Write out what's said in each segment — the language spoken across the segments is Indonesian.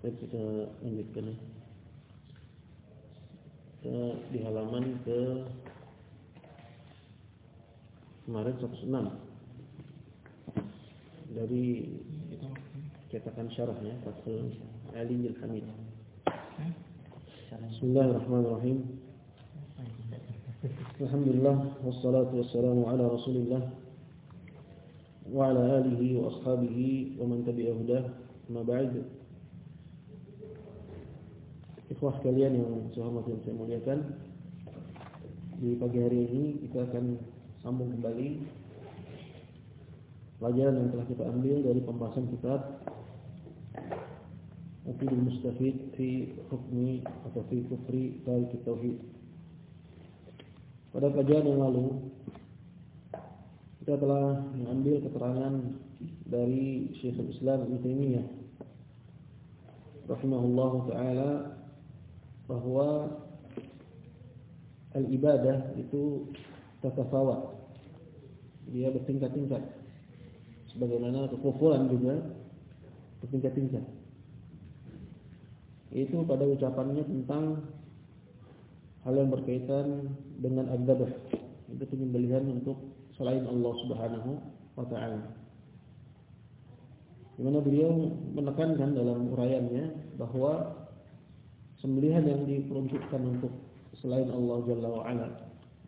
Lanjutkan. Kita di halaman ke kemarin 106 dari cetakan syarahnya Fathul Ali Al-Hamid. Bismillahirrahmanirrahim. Alhamdulillah wassalatu wassalamu ala Rasulillah wa ala alihi wa ashabihi wa man tabi'a hudah. Ma ba'd. Ikhwah kalian yang hormati dan saya muliakan Di pagi hari ini kita akan sambung kembali Pelajaran yang telah kita ambil dari pembahasan kitab Aqidul Mustafid fi hukmi atau fi kufri tarik tauhid. Pada pelajaran yang lalu Kita telah mengambil keterangan dari Syekhul Islam Ibn Taimiyah rahimahullah taala bahwa al-ibadah itu tatafawat. Dia bertingkat-tingkat. Sebagaimana kekufuran juga bertingkat-tingkat. Itu pada ucapannya tentang hal yang berkaitan dengan adzabah. Itu penyembelihan untuk selain Allah Subhanahu wa taala. Di mana beliau menekankan dalam uraiannya bahwa sembelihan yang diperuntukkan untuk selain Allah Jalla wa Ala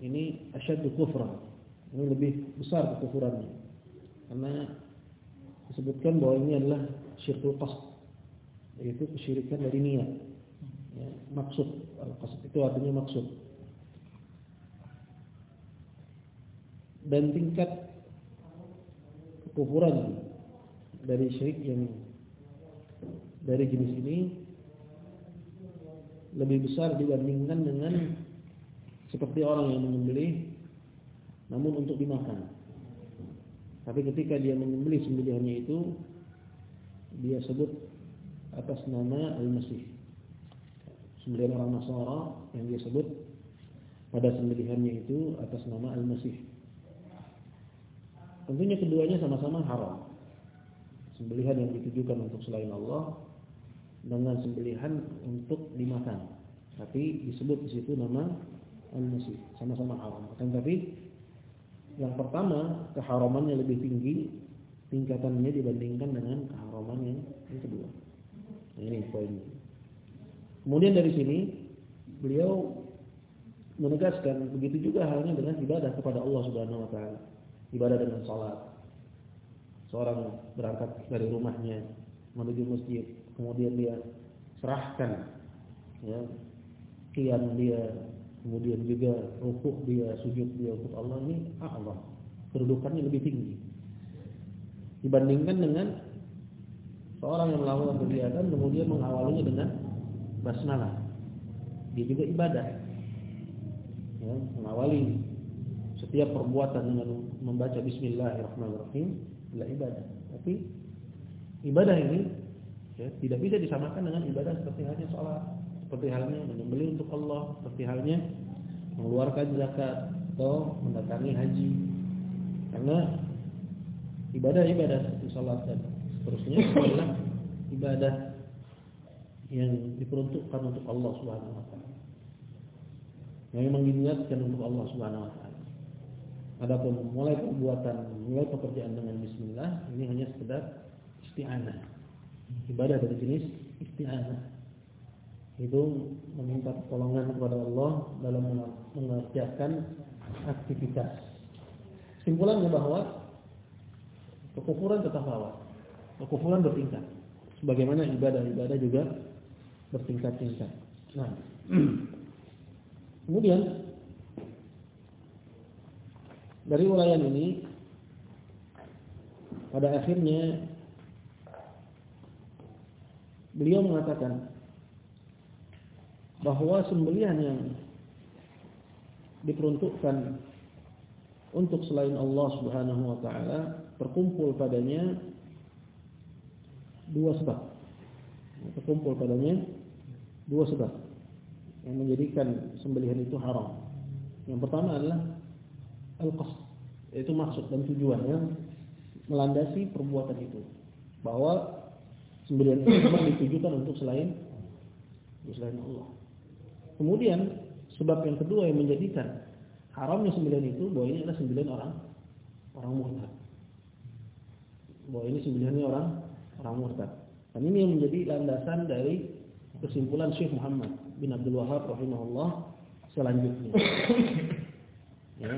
ini asyaddu kufra ini lebih besar kekufurannya. Karena disebutkan bahwa ini adalah syirkul qasd. Yaitu kesyirikan dari niat. Ya, maksud. Al-qasd itu artinya maksud. Dan tingkat kekufuran dari syirik yang dari jenis ini lebih besar dibandingkan dengan seperti orang yang menyembelih namun untuk dimakan. Tapi ketika dia menyembelih sembelihannya itu dia sebut atas nama Al-Masih. Sembelihan orang Nasara yang dia sebut pada sembelihannya itu atas nama Al-Masih. Tentunya keduanya sama-sama haram. Sembelihan yang ditujukan untuk selain Allah dengan sembelihan untuk dimakan. Tapi disebut di situ nama al-masih, sama-sama haram. Akan tapi yang pertama keharamannya lebih tinggi tingkatannya dibandingkan dengan keharaman yang, yang kedua. Nah, ini poinnya. Kemudian dari sini beliau menegaskan begitu juga halnya dengan ibadah kepada Allah Subhanahu wa taala. Ibadah dengan salat. Seorang berangkat dari rumahnya menuju masjid kemudian dia serahkan ya. Kian dia kemudian juga rukuk dia sujud dia untuk Allah ini Allah. Kedudukannya lebih tinggi. Dibandingkan dengan seorang yang melakukan kegiatan kemudian mengawalinya dengan basmalah. Dia juga ibadah ya, mengawali setiap perbuatan dengan membaca Bismillahirrahmanirrahim adalah ibadah. Tapi ibadah ini ya, tidak bisa disamakan dengan ibadah seperti halnya sholat, seperti halnya menyembelih untuk Allah, seperti halnya mengeluarkan zakat atau mendatangi haji. Karena ibadah-ibadah seperti sholat dan seterusnya adalah ibadah yang diperuntukkan untuk Allah Subhanahu wa taala. Yang memang diniatkan untuk Allah Subhanahu wa taala. Adapun mulai perbuatan, mulai pekerjaan dengan bismillah ini hanya sekedar isti'anah ibadah dari jenis isti'anah itu meminta pertolongan kepada Allah dalam mengerjakan aktivitas. Simpulannya bahwa kekufuran tetap awal. Kekufuran bertingkat. Sebagaimana ibadah-ibadah juga bertingkat-tingkat. Nah, kemudian dari ulayan ini pada akhirnya beliau mengatakan bahwa sembelihan yang diperuntukkan untuk selain Allah Subhanahu wa taala terkumpul padanya dua sebab. Terkumpul padanya dua sebab yang menjadikan sembelihan itu haram. Yang pertama adalah al-qasd, yaitu maksud dan tujuan yang melandasi perbuatan itu. Bahwa Sembelihan itu memang ditujukan untuk selain selain Allah. Kemudian sebab yang kedua yang menjadikan haramnya sembelihan itu bahwa ini adalah sembelihan orang orang murtad. Bahwa ini sembelihannya orang orang murtad. Dan ini yang menjadi landasan dari kesimpulan Syekh Muhammad bin Abdul Wahab rahimahullah selanjutnya. ya,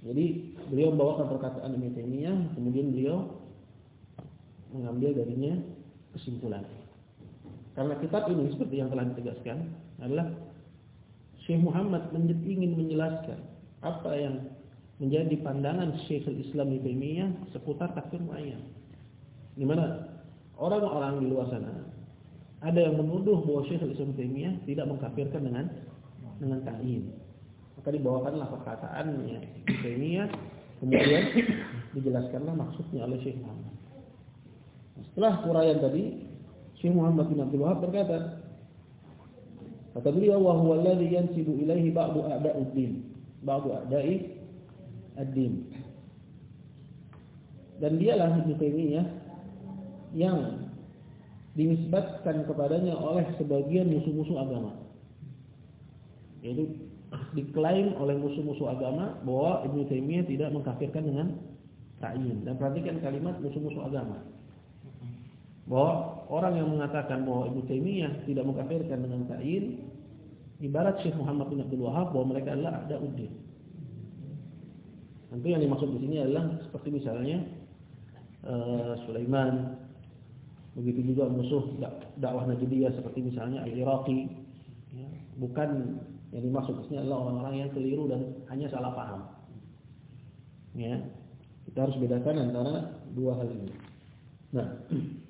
jadi beliau membawakan perkataan Ibnu Taimiyah, kemudian beliau mengambil darinya kesimpulan. Karena kitab ini seperti yang telah ditegaskan adalah Syekh Muhammad ingin menjelaskan apa yang menjadi pandangan Syekh Islam Ibnu Taimiyah seputar takfir muayyan. Di mana orang-orang di luar sana ada yang menuduh bahwa Syekh Islam Taimiyah tidak mengkafirkan dengan dengan ta'yin. Maka dibawakanlah perkataannya Taimiyah kemudian dijelaskanlah maksudnya oleh Syekh Muhammad. Setelah uraian tadi, Syekh Muhammad bin Abdul Wahab berkata, kata beliau wa huwa alladhi yansibu ilaihi ba'du a'da'id-din, ba'du a'da'i ad-din. Dan dialah Ibnu Taimiyah yang dinisbatkan kepadanya oleh sebagian musuh-musuh agama. Yaitu diklaim oleh musuh-musuh agama bahwa Ibnu Taimiyah tidak mengkafirkan dengan ta'yin. Dan perhatikan kalimat musuh-musuh agama bahwa orang yang mengatakan bahwa Ibnu Taimiyah tidak mengkafirkan dengan ta'yin ibarat Syekh Muhammad bin Abdul Wahab bahwa mereka adalah ada uddin. Tentu yang dimaksud di sini adalah seperti misalnya uh, Sulaiman, begitu juga musuh dakwah Najdiyah seperti misalnya Al-Iraqi. Ya, bukan yang dimaksud di sini adalah orang-orang yang keliru dan hanya salah paham. Ya, kita harus bedakan antara dua hal ini. Nah,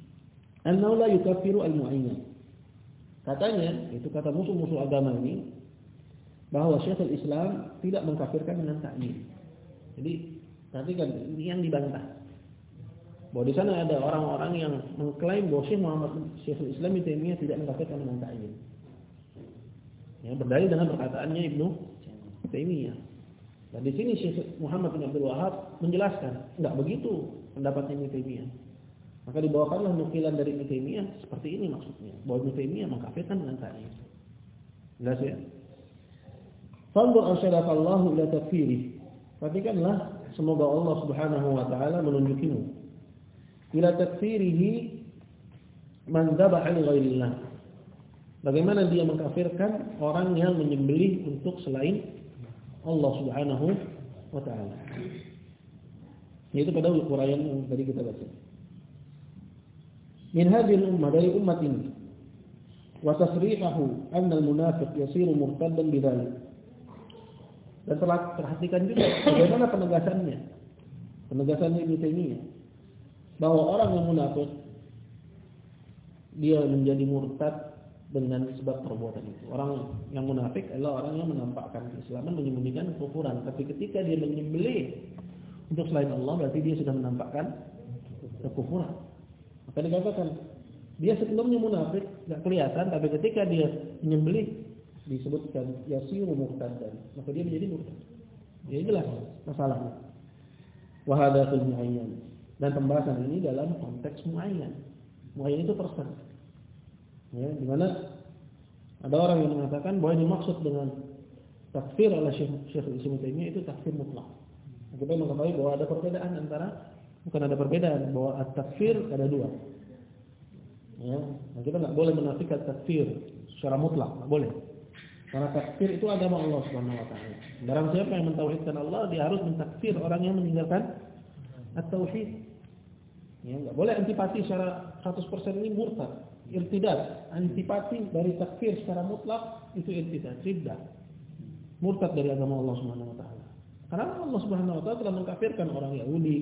Annahu la yukaffiru al-mu'ayyan. Katanya, itu kata musuh-musuh agama ini bahwa Syekhul Islam tidak mengkafirkan dengan ta'yin. Jadi, perhatikan ini yang dibantah. Bahwa di sana ada orang-orang yang mengklaim bahwa Syekh Muhammad Syekhul Islam itu tidak mengkafirkan dengan ta'yin. Ya, berdalil dengan perkataannya Ibnu Taimiyah. Dan di sini Syekh Muhammad bin Abdul Wahab menjelaskan, enggak begitu pendapatnya Ibnu Taimiyah. Maka dibawakanlah nukilan dari Ibnu seperti ini maksudnya. Bahwa Ibnu mengkafirkan dengan tadi. Jelas ya? Fanzur arsyadakallahu ila takfirih. Perhatikanlah semoga Allah Subhanahu wa taala menunjukimu ila takfirihi man dzabaha li ghairillah. Bagaimana dia mengkafirkan orang yang menyembelih untuk selain Allah Subhanahu wa taala. Yaitu pada uraian yang tadi kita baca min hadhihi ummah dari umat ini wa tasrihahu anna al-munafiq yasiru murtaddan bidzalik dan telah perhatikan juga bagaimana penegasannya penegasannya Ibnu Taimiyah bahwa orang yang munafik dia menjadi murtad dengan sebab perbuatan itu. Orang yang munafik adalah orang yang menampakkan keislaman menyembunyikan kekufuran. Tapi ketika dia menyembelih untuk selain Allah berarti dia sudah menampakkan kekufuran. Maka dikatakan dia sebelumnya munafik, nggak kelihatan, tapi ketika dia menyembelih disebutkan yasiru murtadan, maka dia menjadi murtad. Jadi jelas masalahnya. Wahadatul muayyan. Dan pembahasan ini dalam konteks muayyan. Muayyan itu person. Ya, di mana ada orang yang mengatakan bahwa ini maksud dengan takfir oleh Syekh Syekh Taimiyah itu takfir mutlak. Kita mengetahui bahwa ada perbedaan antara Bukan ada perbedaan bahwa at-takfir ada dua. Ya, nah kita nggak boleh menafikan takfir secara mutlak, nggak boleh. Karena takfir itu agama Allah Subhanahu wa taala. Barang siapa yang mentauhidkan Allah, dia harus mentakfir orang yang meninggalkan at-tauhid. Ya, nggak boleh antipati secara 100% ini murtad, irtidad. Antipati dari takfir secara mutlak itu irtidad, riddah. Murtad dari agama Allah Subhanahu wa taala. Karena Allah Subhanahu wa taala telah mengkafirkan orang Yahudi,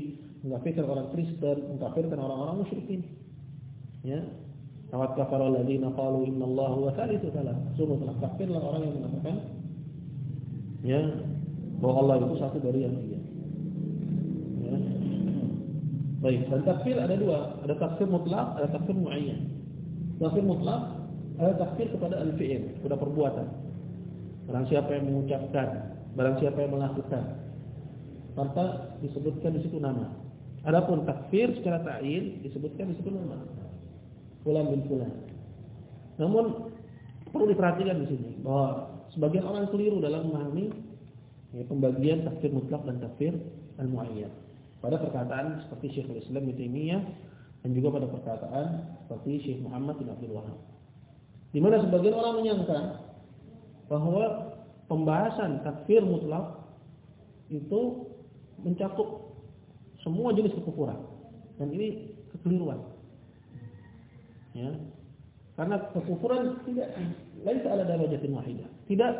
mengkafirkan orang Kristen, mengkafirkan orang-orang musyrikin. Ya. Tawat kafara alladziina qalu innallaha huwa thalithu salah. Sungguh telah kafirlah orang yang mengatakan ya bahwa Allah itu satu dari yang tiga. Ya. Baik, dan takfir ada dua, ada takfir mutlak, ada takfir muayyan. Takfir mutlak ada takfir kepada al-fi'il, kepada perbuatan. Barang siapa yang mengucapkan, barang siapa yang melakukan, tanpa disebutkan di situ nama. Adapun takfir secara ta'yin disebutkan di situ nama. fulan bin fulan. Namun perlu diperhatikan di sini bahwa sebagian orang keliru dalam memahami ya, pembagian takfir mutlak dan takfir al-muayyan. Pada perkataan seperti Syekhul Islam Ibnu Taimiyah dan juga pada perkataan seperti Syekh Muhammad bin Abdul Wahab. Di mana sebagian orang menyangka bahwa pembahasan takfir mutlak itu mencakup semua jenis kekufuran. Dan ini kekeliruan. Ya. Karena kekufuran tidak lain ada darajatin wahidah. Tidak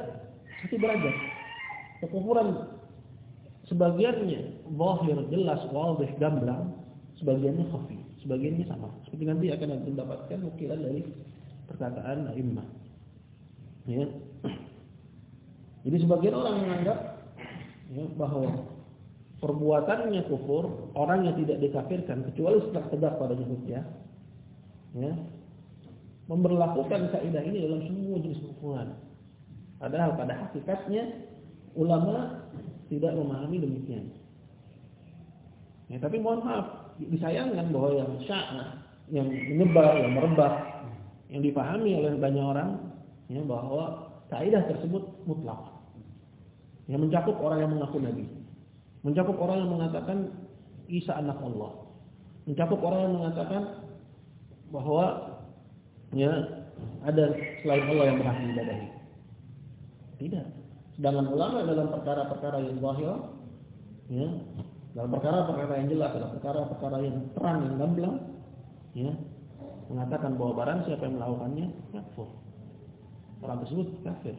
satu derajat. Kekufuran sebagiannya zahir, jelas, wadih, gamblang, sebagiannya khafi, sebagiannya sama. Seperti nanti akan mendapatkan nukilan dari perkataan a'immah. Ya. Jadi sebagian orang menganggap ya, bahwa perbuatannya kufur, orang yang tidak dikafirkan kecuali setelah tegak pada hujjah, ya, memberlakukan kaidah ini dalam semua jenis kufuran. Padahal pada hakikatnya ulama tidak memahami demikian. Ya, tapi mohon maaf, disayangkan bahwa yang sya'na, yang menyebar, yang merebak, yang dipahami oleh banyak orang, ya, bahwa kaidah tersebut mutlak. Yang mencakup orang yang mengaku nabi. Mencakup orang yang mengatakan Isa anak Allah. Mencakup orang yang mengatakan bahwa ya ada selain Allah yang berhak diibadahi. Tidak. Sedangkan ulama dalam perkara-perkara yang zahir ya, dalam perkara-perkara yang jelas, dalam perkara-perkara yang terang yang gamblang ya, mengatakan bahwa barang siapa yang melakukannya kafir. Orang tersebut kafir.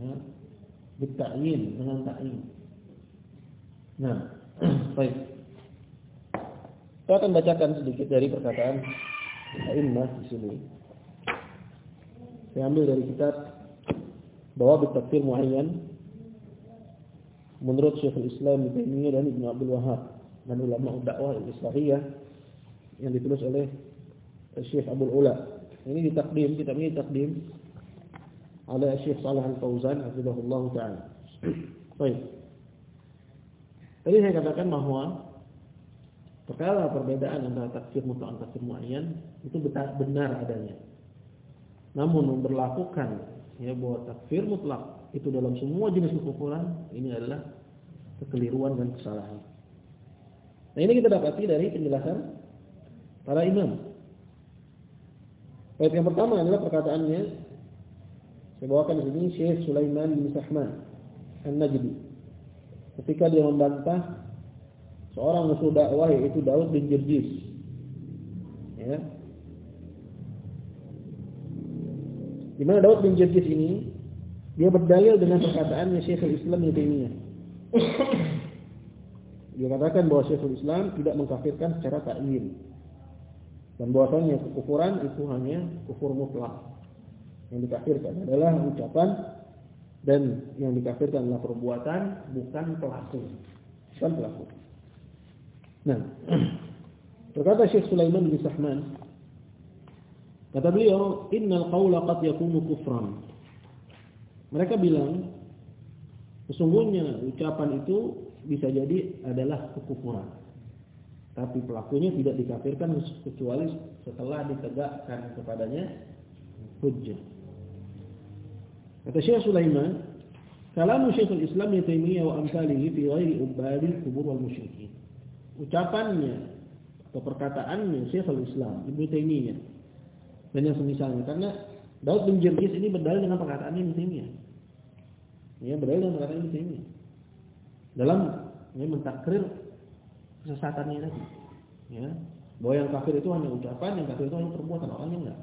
Ya. Dengan ta'yin. Nah, baik. Saya akan bacakan sedikit dari perkataan A'immah di sini. Saya ambil dari kitab bahwa bertafsir muayyan menurut Syekhul Islam Ibnu Taimiyah dan Ibnu Abdul Wahab dan ulama dakwah Islahiyah yang ditulis oleh Syekh Abdul Ula. Ini ditakdim, kitab ini ditakdim oleh Syekh Shalih Al-Fauzan hafizahullah taala. Baik. Tadi saya katakan bahwa perkara perbedaan antara takfir mutlak dan takfir muayyan itu benar adanya. Namun memperlakukan ya bahwa takfir mutlak itu dalam semua jenis kekufuran ini adalah kekeliruan dan kesalahan. Nah ini kita dapati dari penjelasan para imam. Baik yang pertama adalah perkataannya saya bawakan di sini Syekh Sulaiman bin Sahman An-Najdi ketika dia membantah seorang musuh dakwah yaitu Daud bin Jirjis. Ya. Di Daud bin Jirjis ini dia berdalil dengan perkataan Syekhul Islam Ibnu Taimiyah. Dia katakan bahwa Syekhul Islam tidak mengkafirkan secara ta'yin. Dan bahwasanya kekufuran itu hanya kufur mutlak. Yang dikafirkan adalah ucapan dan yang dikafirkan adalah perbuatan bukan pelaku. Bukan pelaku. Nah berkata Syekh Sulaiman bin Sahman kata beliau innal qawla qad yakunu kufran. Mereka bilang sesungguhnya ucapan itu bisa jadi adalah kekufuran. Tapi pelakunya tidak dikafirkan kecuali setelah ditegakkan kepadanya hujjah Kata Syekh Sulaiman, kalamu Syekhul Islam Ibnu Taimiyah wa amsalihi fi ghairi ubadil kubur wal musyrikin. Ucapannya atau perkataannya Syekhul Islam Ibnu Taimiyah dan yang semisalnya karena Daud bin Jirgis ini berdalil dengan perkataan Ibnu Taimiyah. Ya, berdalil dengan perkataan Ibnu Taimiyah. Dalam ya, mentakrir kesesatannya tadi. Ya, bahwa yang kafir itu hanya ucapan, yang kafir itu hanya perbuatan, orangnya enggak.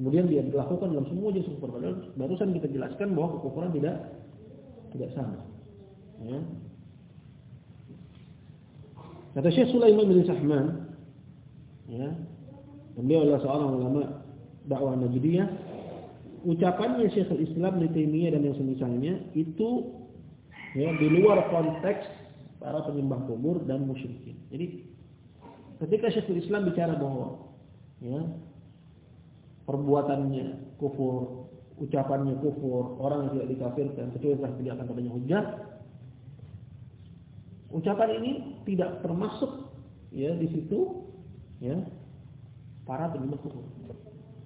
Kemudian dia dilakukan dalam semua jenis kekufuran. Barusan kita jelaskan bahwa kekufuran tidak tidak sama. Ya. Kata Syekh Sulaiman bin Sahman, ya, beliau adalah seorang ulama dakwah Najdiyah. Ucapannya Syekhul Islam di Taimiyah dan yang semisalnya itu ya, di luar konteks para penyembah kubur dan musyrikin. Jadi ketika Syekhul Islam bicara bahwa ya, perbuatannya kufur, ucapannya kufur, orang yang tidak dikafirkan kecuali setelah tidak akan adanya hujah. Ucapan ini tidak termasuk ya di situ ya para penyembah kubur.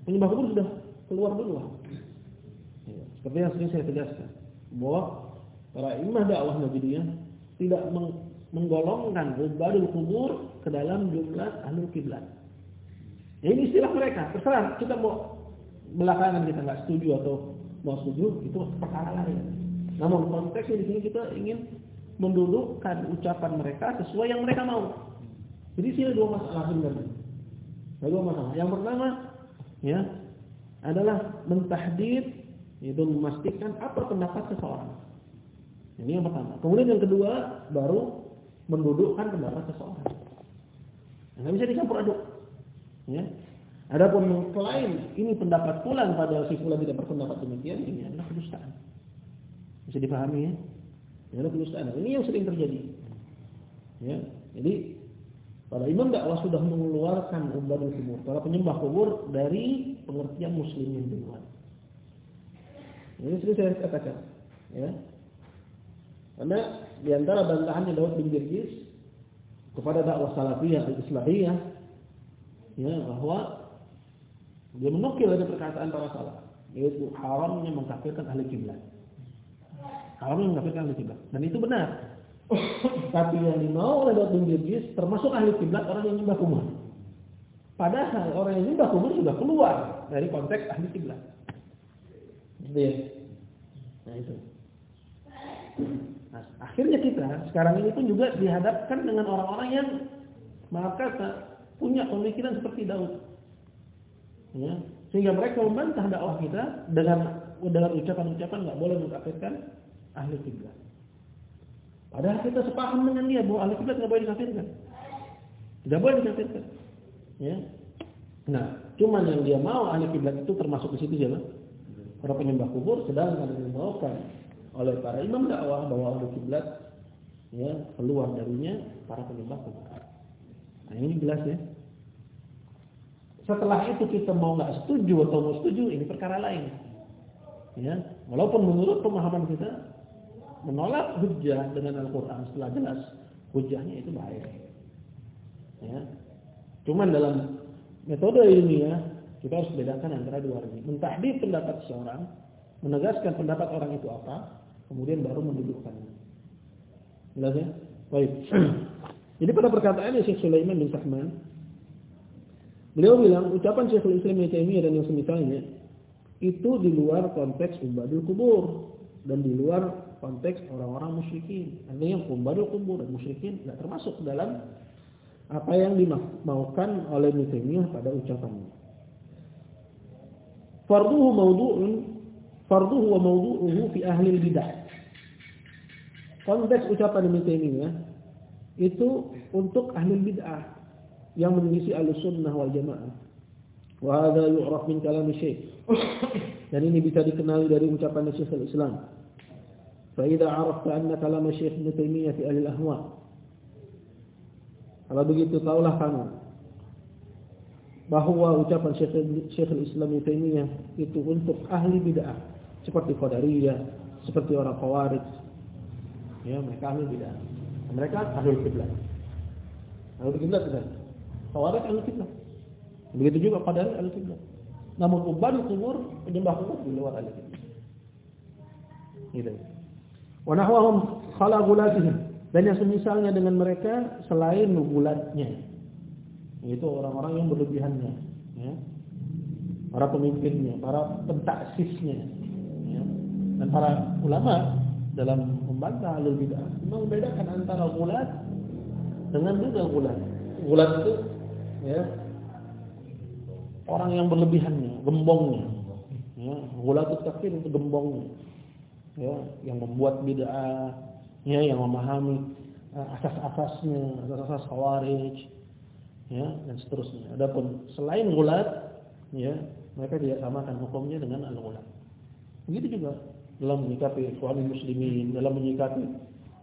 Penyembah kubur sudah keluar duluan. Ya, seperti yang sering saya tegaskan bahwa para imam dakwah Nabi tidak menggolongkan ubadul kubur ke dalam jumlah ahli kiblat. Ya, ini istilah mereka. Terserah kita mau belakangan kita nggak setuju atau mau setuju itu perkara lain. Namun konteksnya di sini kita ingin mendudukkan ucapan mereka sesuai yang mereka mau. Jadi sini dua masalah sebenarnya. Ada dua masalah. Yang pertama ya adalah mentahdid yaitu memastikan apa pendapat seseorang. Ini yang pertama. Kemudian yang kedua baru mendudukkan pendapat seseorang. Nah, bisa dicampur aduk. Ya. Adapun mengklaim ini pendapat pulang pada si fulan tidak berpendapat demikian, ini adalah kedustaan. Bisa dipahami ya? Ini adalah kedustaan. Ini yang sering terjadi. Ya. Jadi para imam dakwah sudah mengeluarkan ubadul kubur, para penyembah kubur dari pengertian muslimin di luar. Ini sering saya katakan, ya. Karena di antara bantahannya Daud bin Jirgis kepada dakwah salafiyah al-islahiyah ya bahwa dia menukil dari perkataan para salaf yaitu haramnya mengkafirkan ahli kiblat. Haramnya mengkafirkan ahli kiblat. Dan itu benar. Tapi yang dimau oleh bin Jirgis termasuk ahli kiblat orang yang nyembah kubur. Padahal orang yang nyembah kubur sudah keluar dari konteks ahli kiblat. Gitu ya. Nah itu. Nah, akhirnya kita sekarang ini pun juga dihadapkan dengan orang-orang yang maka punya pemikiran seperti Daud. Ya, sehingga mereka membantah dakwah kita dengan dengan ucapan-ucapan nggak boleh mengkafirkan ahli kiblat. Padahal kita sepaham dengan dia bahwa ahli kiblat nggak boleh dikafirkan. Tidak boleh dikafirkan. Ya. Nah, cuman yang dia mau ahli kiblat itu termasuk di situ siapa? Para penyembah kubur sedangkan yang dimaukan oleh para imam dakwah bahwa ahli kiblat ya keluar darinya para penyembah kubur. Nah ini jelas ya. Setelah itu kita mau nggak setuju atau mau setuju ini perkara lain. Ya, walaupun menurut pemahaman kita menolak hujah dengan Al-Qur'an setelah jelas hujahnya itu baik. Ya. Cuman dalam metode ilmiah kita harus bedakan antara dua ini. Mentahdid pendapat seorang, menegaskan pendapat orang itu apa, kemudian baru mendudukkannya. Jelas ya? Baik. Jadi pada perkataan Syekh Sulaiman bin Sahman, beliau bilang ucapan Syekhul Islam Ibnu Taimiyah dan yang semisalnya itu di luar konteks ubadul kubur dan di luar konteks orang-orang musyrikin. Artinya ubadul kubur dan musyrikin tidak termasuk dalam apa yang dimaukan oleh Ibnu Taimiyah pada ucapannya. Farduhu mawdu'un farduhu wa mawdu'uhu fi ahli bidah konteks ucapan Ibnu Taimiyah itu untuk ahli bid'ah yang mengisi al-sunnah wal jamaah. Wa hadha yu'raf min kalam Syekh. Dan ini bisa dikenali dari ucapan Syekh al-Islam. Fa idza 'arafta anna kalam Syekh Ibnu Taimiyah fi al-ahwa. Kalau begitu taulah kamu bahwa ucapan Syekh Syekh al-Islam Ibnu Taimiyah itu untuk ahli bid'ah seperti Qadariyah, seperti orang Khawarij, Ya, mereka ahli bidah. Mereka ahli kiblat. Ahli kiblat tidak. Khawarij ahli kiblat. Begitu juga pada ahli kiblat. Namun ubad kubur, penyembah kubur di luar ahli kiblat. Gitu. Wa nahwahum khala. Dan yang semisalnya dengan mereka selain gulatnya. Itu orang-orang yang berlebihannya. Ya. Para pemimpinnya, para pentaksisnya. Ya. Dan para ulama dalam membantah alul bid'ah membedakan antara gulat dengan juga gulat. Gulat itu ya orang yang berlebihannya, gembongnya. Ya, itu kafir itu gembongnya. Ya, yang membuat bid'ah, ya, yang memahami uh, asas-asasnya, asas-asas khawarij, ya, dan seterusnya. Adapun selain gulat, ya, mereka tidak samakan hukumnya dengan al-gulat. Begitu juga dalam menyikapi ikhwan muslimin, dalam menyikapi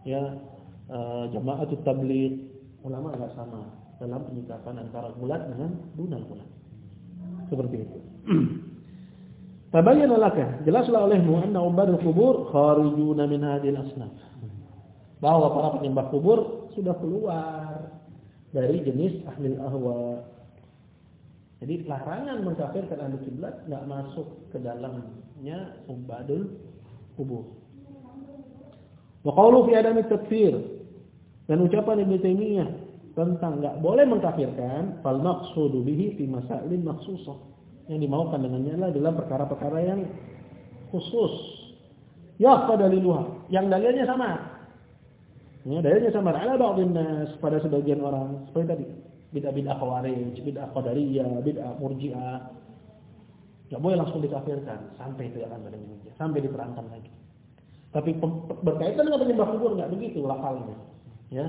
ya uh, jamaatut tabligh, ulama enggak sama dalam penyikapan antara bulat dengan dunal bulat. Seperti itu. Tabayyana laka, jelaslah olehmu anna ubadul kubur kharijuna min hadhil asnaf. Bahwa para penyembah kubur sudah keluar dari jenis ahli ahwa. Jadi larangan mengkafirkan ahli kiblat nggak masuk ke dalamnya ubadul kubur. Wa qawlu fi adami takfir dan ucapan Ibnu Taimiyah tentang nggak boleh mengkafirkan fal maqsudu bihi fi masailin maksusah. Yang dimaukan dengannya adalah dalam perkara-perkara yang khusus. Ya pada daliluha, yang dalilnya sama. Ya, dalilnya sama ala ba'dhin nas pada sebagian orang seperti tadi bid'ah-bid'ah khawarij, bid'ah qadariyah, bid'ah murji'ah. Enggak boleh langsung dikafirkan sampai itu akan ada sampai diperangkan lagi. Tapi berkaitan dengan penyembah kubur enggak begitu lafalnya. Ya.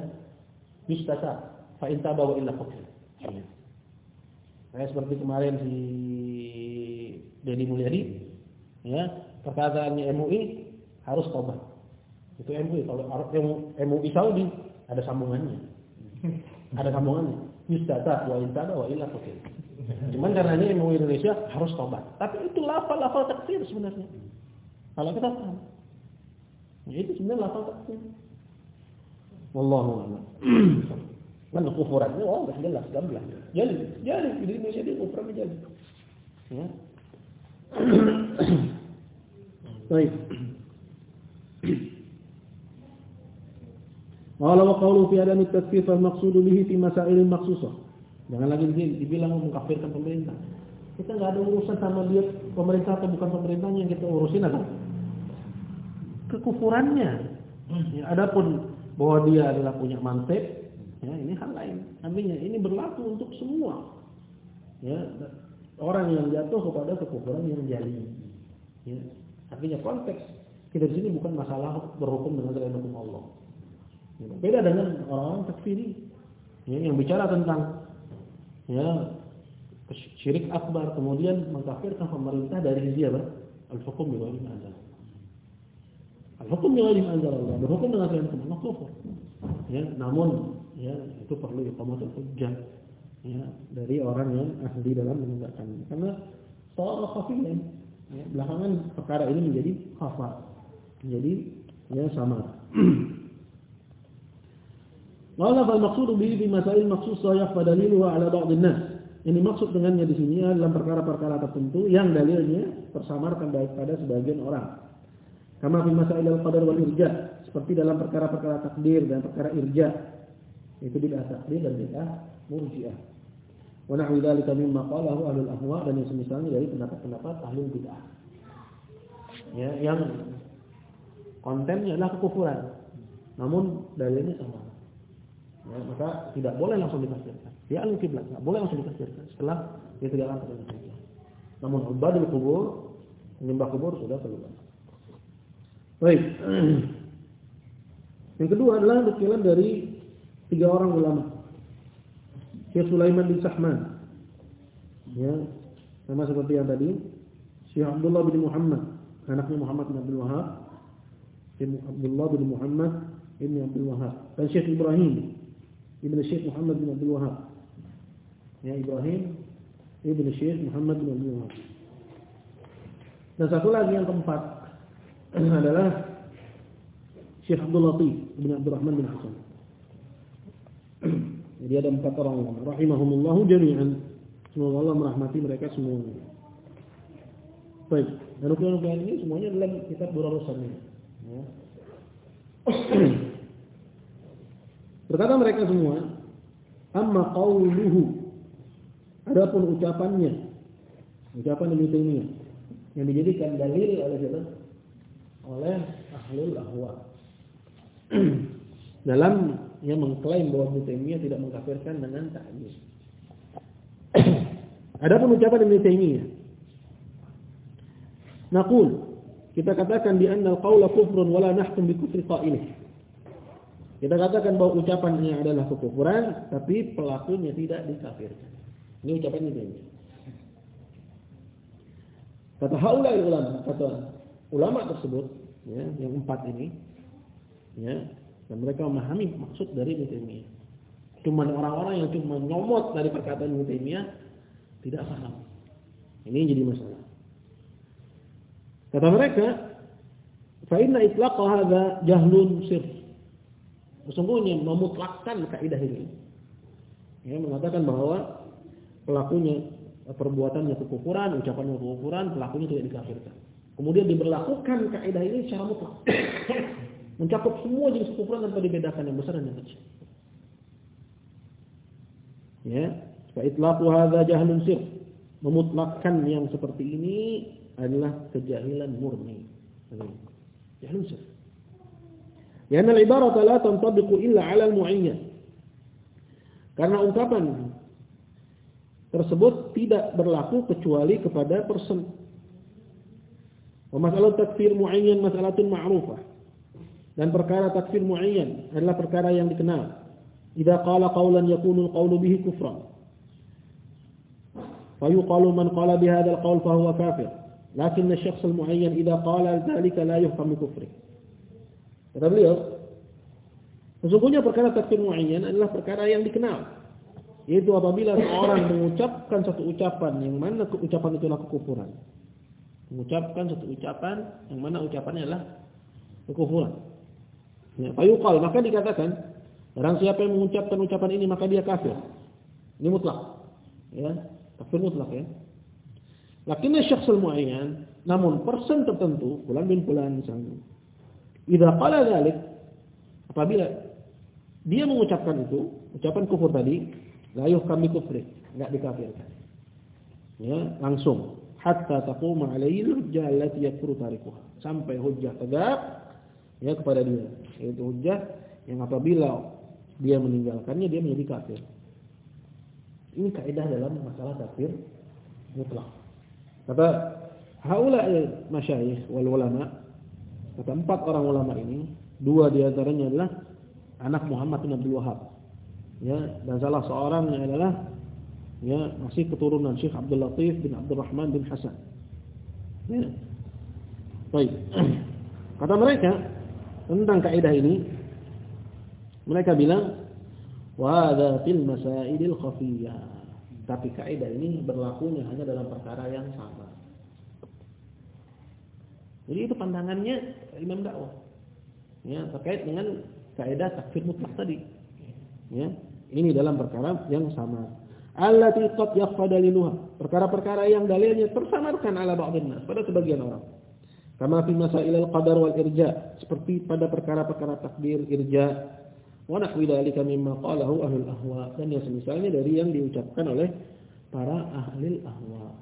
Yustasa fa in taba wa illa qutl. Ya. Kayak seperti kemarin si Dedi Mulyadi ya, perkataannya MUI harus tobat. Itu MUI kalau MUI Saudi ada sambungannya. Ada sambungannya yustata wa intada wa illa kufir. Cuman ini ilmu Indonesia harus tobat. Tapi itu lafal-lafal takfir sebenarnya. Kalau kita paham. Ya, itu sebenarnya lafal takfir. Wallahu a'lam. Kan kufurannya oh enggak jelas gamblang. Jadi, jadi di Indonesia dia kufur jadi. Ya. Baik. Qala wa qawlu fi adami maqsudu bihi fi masailin maksusah. Jangan lagi dibilang mengkafirkan pemerintah. Kita nggak ada urusan sama dia pemerintah atau bukan pemerintahnya yang kita urusin apa? Kekufurannya. Ya, adapun bahwa dia adalah punya mansib, ya ini hal lain. Artinya ini berlaku untuk semua. Ya, orang yang jatuh kepada kekufuran yang jali. Ya, artinya konteks kita di sini bukan masalah berhukum dengan selain hukum Allah. Beda dengan orang-orang takfiri ya, yang bicara tentang ya syirik akbar kemudian mengkafirkan pemerintah dari dia apa? Al-hukum bi ghairi. Al-hukum bi ghairi anzal Allah. Berhukum dengan selain hukum Allah kufur. Ya, namun ya itu perlu iqamatul hujjah ya dari orang yang ahli dalam menegakkan karena soal khafiyah ya, belakangan perkara ini menjadi khafa menjadi ya sama Qala fal maqsudu bihi fi masail maqsusah yakhfa daliluha ala ba'd. Ini maksud dengannya di sini adalah perkara-perkara tertentu yang dalilnya tersamarkan pada sebagian orang. Kama fi masail al-qadar wal irja, seperti dalam perkara-perkara takdir dan perkara irja. Itu bid'ah takdir dan bid'ah murji'ah. Wa nahwi dzalika mimma qalahu ahlul ahwa dan yang semisalnya dari pendapat-pendapat ahlul bid'ah. Ya, yang kontennya adalah kekufuran. Namun dalilnya sama ya, maka tidak boleh langsung dikafirkan. Dia ahli kiblat, tidak boleh langsung dikafirkan setelah dia tidak akan terkafirkan. Namun ubadul kubur, menyembah kubur sudah keluar. Baik. Yang kedua adalah nukilan dari tiga orang ulama. Syekh Sulaiman bin Sahman. Ya, sama seperti yang tadi. Syekh Abdullah bin Muhammad, anaknya Muhammad bin Abdul Wahab. Syekh Abdullah bin Muhammad bin Abdul Wahab. Dan Syekh Ibrahim Ibn Syekh Muhammad bin Abdul Wahab. Ya Ibrahim Ibn Syekh Muhammad bin Abdul Wahab. Dan satu lagi yang keempat adalah Syekh Abdul Latif bin Abdul Rahman bin Hasan. Jadi ada empat orang ulama. Rahimahumullahu jami'an. Semoga Allah merahmati mereka semuanya. Baik. Dan rukian-rukian ini semuanya dalam kitab Durarusan ini. Ya. Berkata mereka semua, amma qawluhu. Adapun ucapannya, ucapan Ibnu Taimiyah yang dijadikan dalil oleh siapa? Oleh ahlul ahwa. Dalam yang mengklaim bahwa Ibnu Taimiyah tidak mengkafirkan dengan ta'yid. Adapun ucapan Ibnu Taimiyah Naqul kita katakan di anna al-qawla kufrun wala nahkum bi kufri qailih. Kita katakan bahwa ucapannya adalah kekufuran, tapi pelakunya tidak dikafirkan. Ini ucapan ini. Kata haula ulama, kata ulama tersebut, ya, yang empat ini, ya, dan mereka memahami maksud dari Ibnu Cuma orang-orang yang cuma nyomot dari perkataan Ibnu tidak paham. Ini jadi masalah. Kata mereka, fa inna itlaqa hadza jahlun sirf sesungguhnya memutlakkan kaidah ini. Ya, mengatakan bahwa pelakunya perbuatannya kekufuran, ucapannya kekufuran, pelakunya tidak dikafirkan. Kemudian diberlakukan kaidah ini secara mutlak. Mencakup semua jenis kekufuran tanpa dibedakan yang besar dan yang kecil. Ya, fa itlaqu hadza jahlun sir. Memutlakkan yang seperti ini adalah kejahilan murni. Jahlun sir. Ya, al-ibarata la tantabiqu illa 'ala al-mu'ayyan. Karena ungkapan tersebut tidak berlaku kecuali kepada person. Wa masalah takfir muayyan masalatun ma'rufah. Dan perkara takfir muayyan adalah perkara yang dikenal. Idza qala qawlan yakunu al-qawlu bihi kufran. فيقال من قال بهذا القول فهو كافر لكن الشخص المعين إذا قال ذلك لا يحكم بكفره kata beliau Sesungguhnya perkara takfir muayyan adalah perkara yang dikenal. Yaitu apabila seorang mengucapkan satu ucapan yang mana ucapan itu adalah kekufuran. Mengucapkan satu ucapan yang mana ucapannya adalah kekufuran. Ya, fayuqal maka dikatakan orang siapa yang mengucapkan ucapan ini maka dia kafir. Ini mutlak. Ya, takfir mutlak ya. Lakinnya syakhsul muayyan namun person tertentu, bulan bin bulan misalnya. Idza qala dzalik apabila dia mengucapkan itu, ucapan kufur tadi, layuh kami kufri, enggak dikafirkan. Ya, langsung hatta taquma alaihi hujjah allati yakfuru tarikuha. Sampai hujjah tegak ya kepada dia. Yaitu hujjah yang apabila dia meninggalkannya dia menjadi kafir. Ini kaidah dalam masalah kafir mutlak. Kata haula masyayikh wal ulama, kata empat orang ulama ini, dua di antaranya adalah anak Muhammad bin Abdul Wahab. Ya, dan salah seorangnya adalah ya masih keturunan Syekh Abdul Latif bin Abdul Rahman bin Hasan. Ya. Baik. Kata mereka tentang kaidah ini mereka bilang wa hadza fil masailil khafiyah. Tapi kaidah ini berlakunya hanya dalam perkara yang sama. Jadi itu pandangannya Imam dakwah. Ya, terkait dengan kaidah takfir mutlak tadi. Ya, ini dalam perkara yang sama. Allati qad yakhfa daliluha. Perkara-perkara yang dalilnya tersamarkan ala ba'dhin nas pada sebagian orang. Kama fi masail al-qadar wal irja, seperti pada perkara-perkara takdir, irja, wa nahwi dzalika mimma qalahu ahlul ahwa dan yang semisalnya dari yang diucapkan oleh para ahli ahwa,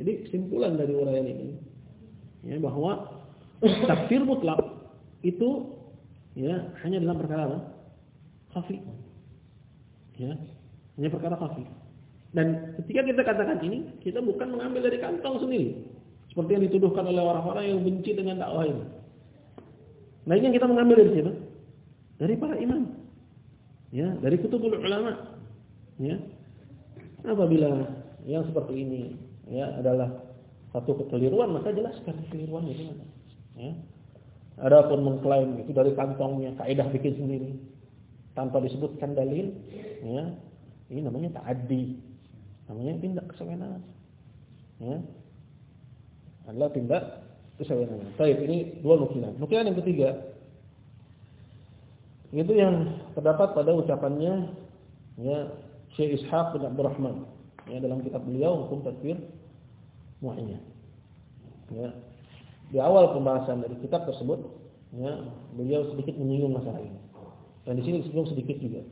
Jadi kesimpulan dari uraian ini ya bahwa takfir mutlak itu ya hanya dalam perkara apa? Khafi. Ya, hanya perkara khafi. Dan ketika kita katakan ini, kita bukan mengambil dari kantong sendiri. Seperti yang dituduhkan oleh orang-orang yang benci dengan dakwah ini. Nah yang kita mengambil dari siapa? Dari para imam. Ya, dari kutubul ulama. Ya. Apabila yang seperti ini ya adalah satu kekeliruan, maka jelaskan kekeliruan itu. Ya. Adapun mengklaim itu dari kantongnya, kaidah bikin sendiri tanpa disebutkan dalil, ya, ini namanya ta'addi. Namanya tindak kesewenangan. Ya. Adalah tindak kesewenangan. Baik, ini dua nukilan. Nukilan yang ketiga itu yang terdapat pada ucapannya ya Syekh Ishaq bin Abdurrahman ya dalam kitab beliau hukum takfir muayyan. Ya, di awal pembahasan dari kitab tersebut, ya, beliau sedikit menyinggung masalah ini. Dan di sini disinggung sedikit juga.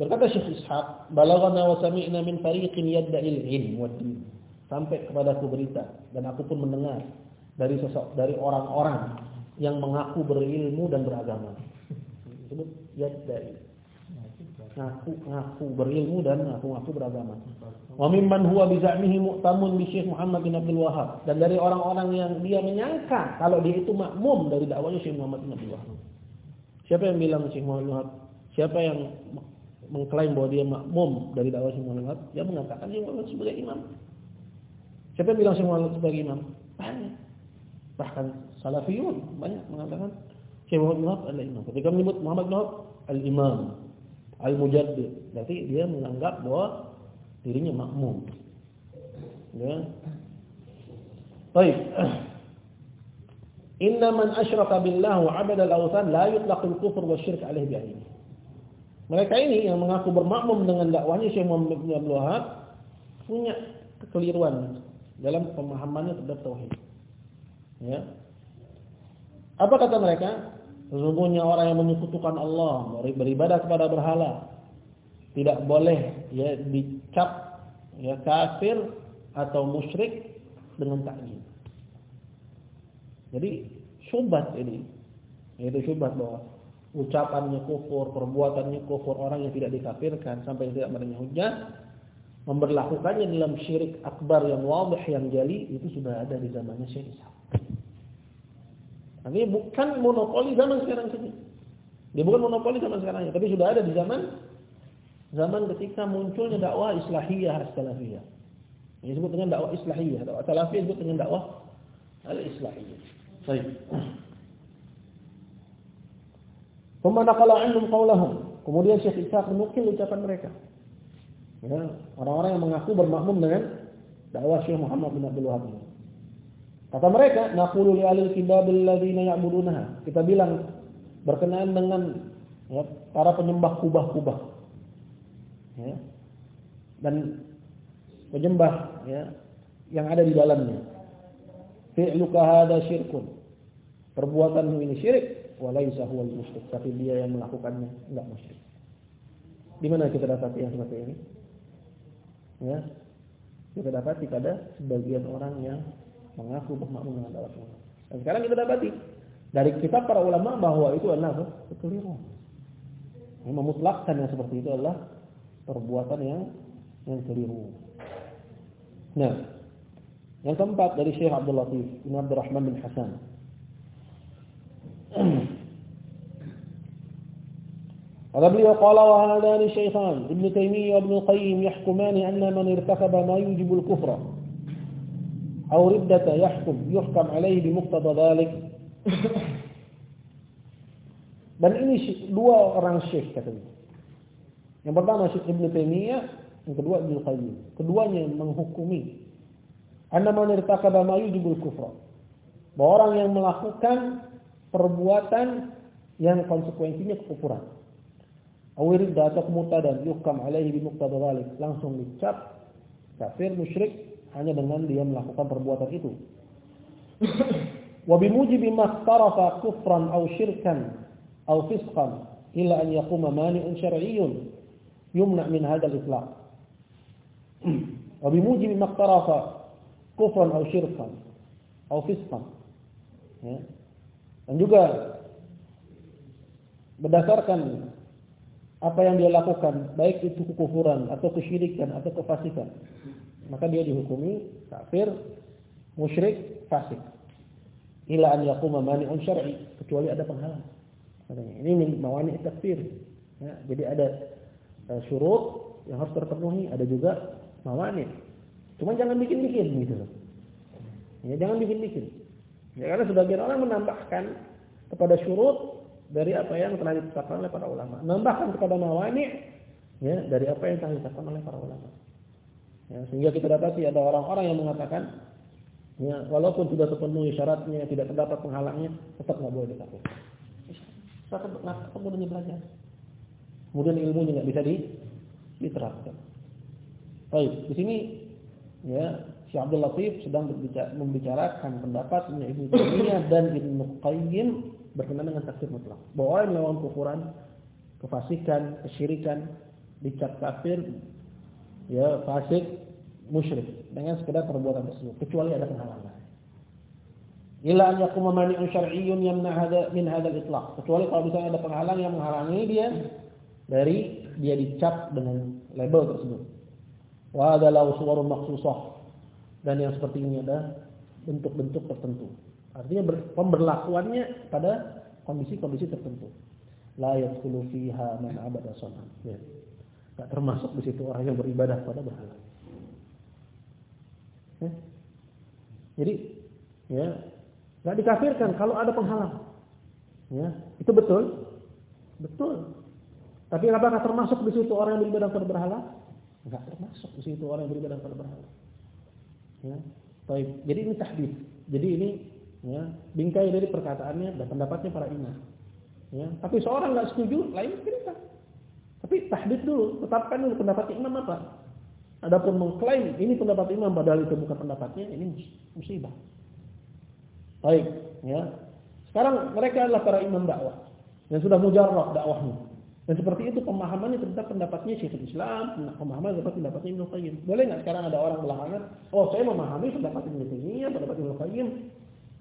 Berkata Syekh Ishaq, "Balaghana wa sami'na min fariqin yadda'il ilm wa din." Sampai kepadaku berita dan aku pun mendengar dari sosok dari orang-orang yang mengaku berilmu dan beragama. Disebut yadda'i. Ngaku-ngaku berilmu dan ngaku-ngaku beragama. Wa mimman huwa bizamihi mu'tamun bi Syekh Muhammad bin Abdul Wahab dan dari orang-orang yang dia menyangka kalau dia itu makmum dari dakwahnya Syekh Muhammad bin Abdul Wahab. Siapa yang bilang Syekh Muhammad bin Wahab? Siapa yang mengklaim bahwa dia makmum dari dakwah Syekh Muhammad bin Wahab? Dia mengatakan Syekh Muhammad sebagai imam. Siapa yang bilang Syekh Muhammad sebagai imam? Banyak. Bahkan salafiyun banyak mengatakan Syekh Muhammad bin Wahab adalah imam. Ketika menyebut Muhammad bin Wahab al-imam, al-mujaddid, berarti dia menganggap bahwa dirinya makmum. Ya. Baik. Inna man asyraka billah wa 'abada al-awthan la yutlaq al-kufr wa syirk alaihi bi'ayni. Mereka ini yang mengaku bermakmum dengan dakwahnya Syekh Muhammad bin Abdul punya kekeliruan dalam pemahamannya terhadap tauhid. Ya. Apa kata mereka? Sesungguhnya orang yang menyekutukan Allah, beribadah kepada berhala, tidak boleh ya dicap ya kafir atau musyrik dengan takjil. Jadi syubhat ini, yaitu syubhat bahwa ucapannya kufur, perbuatannya kufur, orang yang tidak dikafirkan sampai tidak adanya hujah, memberlakukannya dalam syirik akbar yang wadih yang jali itu sudah ada di zamannya Syekh Isa. Ini bukan monopoli zaman sekarang saja. Dia bukan monopoli zaman sekarang, tapi sudah ada di zaman zaman ketika munculnya dakwah islahiyah salafiyah. Ini disebut dengan dakwah islahiyah, dakwah salafiyah disebut dengan dakwah al-islahiyah. Baik. Thumma naqala anhum qawlahum. Kemudian Syekh Isa menukil ucapan mereka. Ya, orang-orang yang mengaku bermakmum dengan dakwah Syekh Muhammad bin Abdul Wahab. Kata mereka, naqulu li alil kitab alladziina ya'budunaha. Kita bilang berkenaan dengan ya, para penyembah kubah-kubah. Ya. Dan penyembah ya, yang ada di dalamnya. Fi'luka hadza syirkun. Perbuatan ini syirik walaisa huwal musyrik, tapi dia yang melakukannya enggak musyrik. Di mana kita dapat yang seperti ini? Ya. Kita dapati pada sebagian orang yang mengaku bermakmum dengan Allah. Dan sekarang kita dapati dari kitab para ulama bahwa itu adalah kekeliruan. Memutlakkan yang seperti itu adalah perbuatan yang yang keliru. Nah, yang keempat dari Syekh Abdul Latif bin Abdul Rahman bin Hasan. Ada هذا بلي قال وهذان الشيخان ابن تيمية وابن القيم يحكمان أن من ارتكب ما يوجب الكفر أو ردة yahkum يحكم عليه بمقتضى ذلك dan ini dua orang syekh katanya Yang pertama Syekh Ibnu Taimiyah, yang kedua Ibnu Qayyim. Keduanya menghukumi anna man irtakaba ma yujibu al-kufra. Bahwa orang yang melakukan perbuatan yang konsekuensinya kekufuran. Awirid atau dan yukam alaihi bimuqtada dzalik, langsung dicap kafir musyrik hanya dengan dia melakukan perbuatan itu. Wa bimujibi ma kufran aw syirkan aw fisqan illa an yaquma mani'un syar'iyyun hadzal itlaq. Wa bimujibi ma tarafa kufran aw syirkan aw fisqan. Ya. Dan juga berdasarkan apa yang dia lakukan, baik itu kekufuran atau kesyirikan atau kefasikan, maka dia dihukumi kafir, musyrik, fasik. Ila an yaquma mani'un syar'i, kecuali ada penghalang. Katanya, ini mawani takfir. Ya, jadi ada syurut yang harus terpenuhi, ada juga mawani. Cuma jangan bikin-bikin gitu Ya, jangan bikin-bikin. Ya, karena sebagian orang menambahkan kepada syurut dari apa yang telah ditetapkan oleh para ulama. Menambahkan kepada mawani ya, dari apa yang telah ditetapkan oleh para ulama. Ya, sehingga kita dapati ada orang-orang yang mengatakan ya, walaupun sudah terpenuhi syaratnya, tidak terdapat penghalangnya, tetap nggak boleh dikafirkan. Tetap nggak belajar. Kemudian ilmunya nggak bisa diterapkan. Baik, di sini ya Syekh Abdul Latif sedang membicarakan pendapatnya Ibnu Taimiyah dan Ibnu Qayyim berkenaan dengan takfir mutlak. Bahwa orang melawan kufuran, kefasikan, kesyirikan, dicap kafir, ya fasik, musyrik dengan sekedar perbuatan tersebut kecuali ada penghalangan. Illa an yakuma mani'un syar'iyyun yamna hada min hadzal itlaq. Kecuali kalau misalnya ada penghalang yang menghalangi dia dari dia dicap dengan label tersebut. Wa adalah suwarun maksusah dan yang seperti ini ada bentuk-bentuk tertentu. Artinya ber, pemberlakuannya pada kondisi-kondisi tertentu. La yadkhulu fiha man abada sanam. Ya. Tak termasuk di situ orang yang beribadah pada berhala. Ya. Jadi ya nggak dikafirkan kalau ada penghalang. Ya, itu betul. Betul. Tapi apakah termasuk di situ orang yang beribadah pada berhala? Enggak termasuk di situ orang yang beribadah pada berhala. Ya. Baik. Jadi ini tahdid. Jadi ini ya, bingkai dari perkataannya dan pendapatnya para imam. Ya. Tapi seorang nggak setuju, lain cerita. Tapi tahdid dulu, tetapkan dulu pendapat imam apa. Adapun mengklaim ini pendapat imam padahal itu bukan pendapatnya, ini musibah. Baik, ya. Sekarang mereka adalah para imam dakwah yang sudah mujarrah dakwahnya. Dan seperti itu pemahamannya tentang pendapatnya Syekh Islam, pemahaman tentang pendapatnya Ibnu Qayyim. Boleh nggak sekarang ada orang belakangan, oh saya memahami pendapat Ibnu Taimiyah, pendapat Ibnu Qayyim.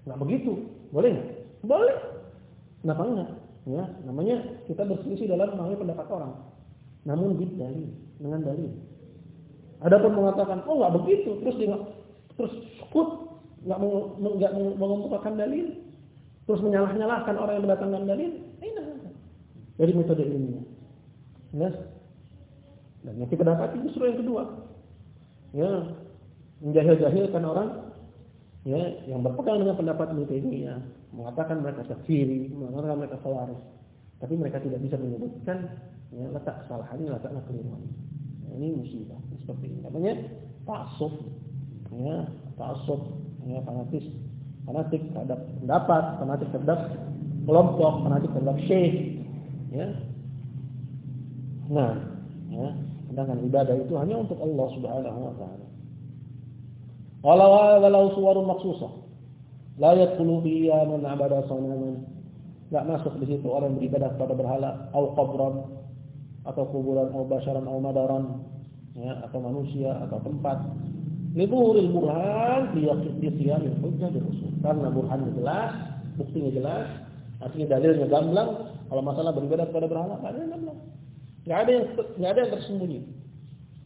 Nggak begitu. Boleh nggak? Boleh. Kenapa enggak? Ya, namanya kita berselisih dalam memahami pendapat orang. Namun dalil, dengan dalil. Adapun mengatakan, oh nggak begitu, terus dia terus sukut, nggak mengumpulkan dalil, terus menyalah-nyalahkan orang yang mendatangkan dalil, dari metode ilmiah. Jelas? Dan yang kita dapat justru yang kedua. Ya, menjahil-jahilkan orang ya yang berpegang dengan pendapat ilmiah, mengatakan mereka kafiri, mengatakan mereka khawarij. Tapi mereka tidak bisa menyebutkan ya, letak kesalahannya, letak kekeliruan. Ya, ini musibah. Seperti ini namanya ta'assuf. Ya, ta'assuf, ya fanatis, fanatik terhadap pendapat, fanatik terhadap kelompok, fanatik terhadap syekh, Ya. Nah, ya, sedangkan ibadah itu hanya untuk Allah Subhanahu wa taala. Walau walau suwarun maksusah. La yadkhulu fiha man abada sanaman. Enggak masuk di situ orang beribadah kepada berhala atau qabran atau kuburan atau basyaran atau madaran ya atau manusia atau tempat. Libuhuril burhan liyaqiyamil hujjah bil usul. Karena burhan jelas, buktinya jelas, artinya dalilnya gamblang, kalau masalah beribadah kepada berhala, enggak ada yang. Enggak ada yang enggak ada yang tersembunyi.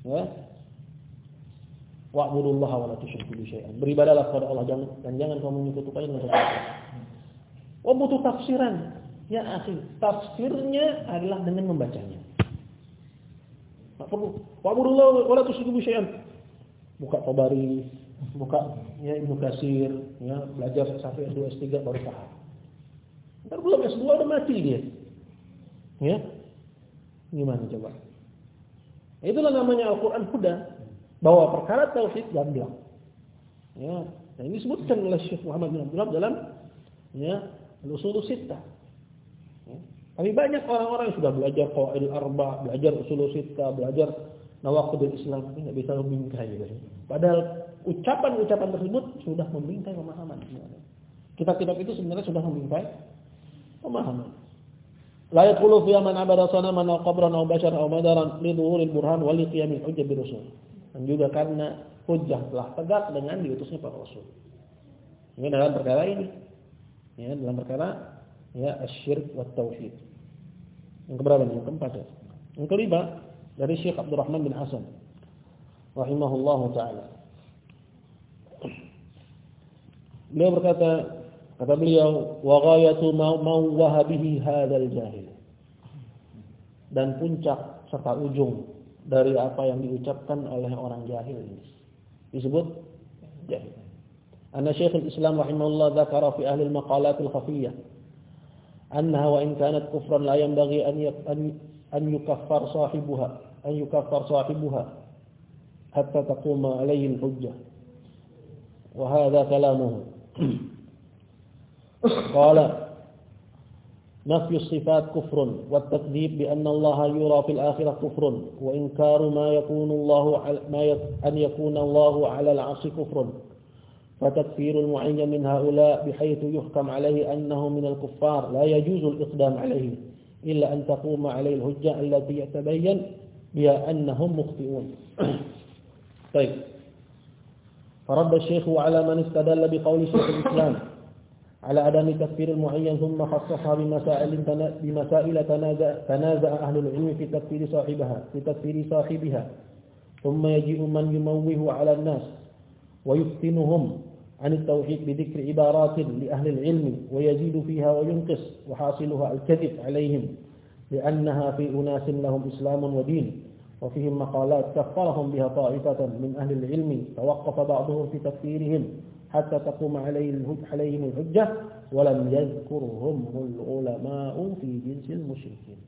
Ya. Wa'budullah wa la tusyriku bi syai'an. Beribadahlah kepada Allah jangan dan jangan kamu menyekutukannya dengan sesuatu. Oh butuh tafsiran. Ya akhi, tafsirnya adalah dengan membacanya. Tak perlu. Wa'budullah wa la tusyriku bi syai'an. Buka Tabari, buka ya Ibnu Katsir, ya belajar sampai S2 S3 baru paham. Ntar belum S2 udah mati dia. Ya. Gimana coba? Itulah namanya Al-Qur'an huda. Bahwa perkara tauhid gamblang. Ya. Dan ini disebutkan oleh Syekh Muhammad bin Abdullah dalam ya, Al-Usul Sittah. Ya. Tapi banyak orang-orang yang sudah belajar Qawaidul Arba, belajar Usul Sittah, belajar Nawaqidul Islam, enggak bisa membingkai gitu. Padahal ucapan-ucapan tersebut sudah membingkai pemahaman. Kitab-kitab itu sebenarnya sudah membingkai pemahaman. La yadkhulu fiha man abada sanaman aw qabran aw basharan aw madaran li dhuhuril burhan wa li qiyamil hujjah bir rusul. Dan juga karena hujjah telah tegak dengan diutusnya para rasul. Ini dalam perkara ini. Ya, dalam perkara ya asyirk wa tauhid. Yang keberapa Yang keempat ya. Yang kelima dari Syekh Abdurrahman bin Hasan rahimahullahu taala. Beliau berkata, Kata beliau, wa ghayatu mawwaha bihi hadzal jahil. Dan puncak serta ujung dari apa yang diucapkan oleh orang jahil ini disebut jahil. Anna Syekh Islam rahimahullah dzakara fi ahli al-maqalat al-khafiyyah annaha wa in kanat kufran la yanbaghi an an yukaffar sahibuha an yukaffar sahibuha hatta taquma alayhi al-hujjah. Wa hadha kalamuhu قال نفي الصفات كفر والتكذيب بأن الله يرى في الآخرة كفر وإنكار ما يكون الله ما أن يكون الله على العرش كفر. فتكفير المعين من هؤلاء بحيث يحكم عليه أنه من الكفار لا يجوز الإقدام عليه إلا أن تقوم عليه الهجة التي يتبين بها أنهم مخطئون. طيب. فرد الشيخ على من استدل بقول شيخ الإسلام على عدم تكفير المعين ثم خصصها بمسائل بمسائل تنازع, تنازع أهل العلم في تكفير صاحبها في تكفير صاحبها. ثم يجيء من يموه على الناس ويفتنهم عن التوحيد بذكر عبارات لأهل العلم ويزيد فيها وينقص وحاصلها الكذب عليهم لأنها في أناس لهم إسلام ودين وفيهم مقالات كفرهم بها طائفة من أهل العلم توقف بعضهم في تكفيرهم taqum alaihim al-hujjah wa lam yadhkurhum al-ulama'u fi jinsil musyrikin.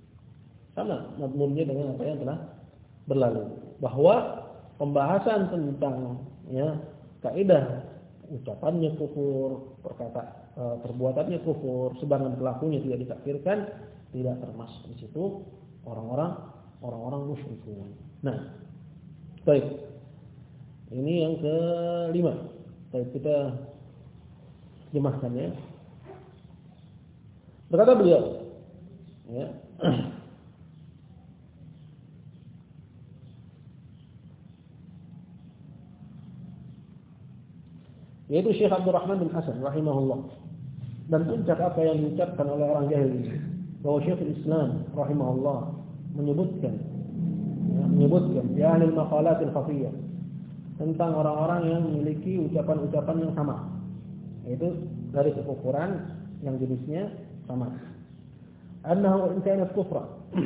Sama madmunnya dengan apa yang telah berlalu. Bahwa pembahasan tentang ya kaidah ucapannya kufur, perkata e, perbuatannya kufur, sebarang pelakunya tidak ditakfirkan, tidak termasuk di situ orang-orang orang-orang musyrikun. Nah, baik. Ini yang kelima. Baik kita jemahkan ya. Berkata beliau, ya. yaitu Syekh Abdul Rahman bin Hasan rahimahullah. Dan puncak apa yang diucapkan oleh orang jahil ini bahwa Syekh Islam rahimahullah menyebutkan ya, menyebutkan di ahli al-khafiyah tentang orang-orang yang memiliki ucapan-ucapan yang sama yaitu dari kekufuran yang jenisnya sama annahu in kana kufra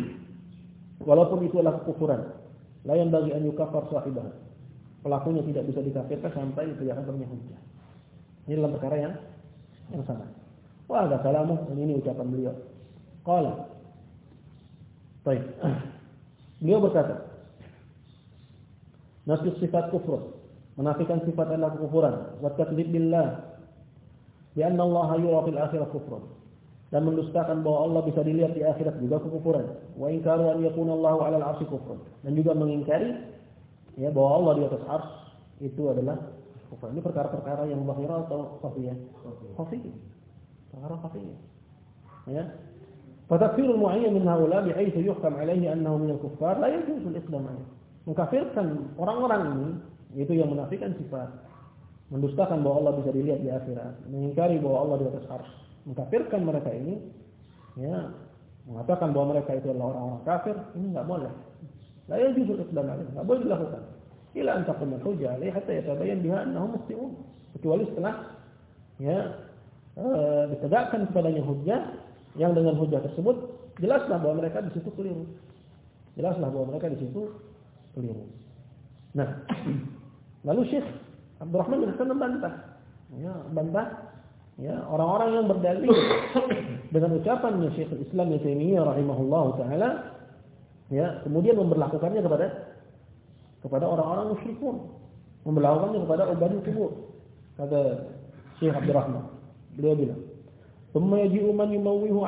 walaupun itu adalah kekufuran la yang bagi an yukaffar sahibah pelakunya tidak bisa dikafirkan sampai ditegakkan hujjah ini dalam perkara yang yang sama. Wah, ada kalamu, ini ucapan beliau. Qala. Baik. Beliau berkata, Nasib sifat kufur, menafikan sifat adalah kekufuran, wa takdzib billah. Bi anna Allah yura fil akhirah kufrun. Dan mendustakan bahwa Allah bisa dilihat di akhirat juga kekufuran. Wa inkaru an yakuna Allah 'ala al-'arsy kufrun. Dan juga mengingkari ya bahwa Allah di atas ars itu adalah kufur. Ini perkara-perkara yang zahirah atau khafiyah? Khafiyah. Perkara khafiyah. Ya. Mu'ayyan min haula bihaitsu yuhkam alaihi annahu min al-kuffar la yajuzu al-islam alaihi. Mengkafirkan orang-orang ini yaitu yang menafikan sifat mendustakan bahwa Allah bisa dilihat di akhirat, mengingkari bahwa Allah di atas arsy, mengkafirkan mereka ini ya mengatakan bahwa mereka itu adalah orang-orang kafir, ini enggak boleh. La yajuzu al-islam alaihi. Enggak boleh dilakukan ila an taqum al-hujjah alaihi hatta yatabayyan biha annahum muslimun. Kecuali setelah ya e, ditegakkan kepadanya hujjah yang dengan hujjah tersebut jelaslah bahwa mereka di situ keliru. Jelaslah bahwa mereka di situ keliru. Nah, lalu Syekh Abdurrahman bin Hasan membantah. Ya, bantah ya orang-orang yang berdalil dengan ucapannya Syekh Islam Ibnu Taimiyah rahimahullahu taala ya kemudian memperlakukannya kepada kepada orang-orang musyrikun, memberlakukannya kepada ubadi kubur. Kata Syekh Abdurrahman. Beliau bilang, "Tsumma yaji'u man yumawwihu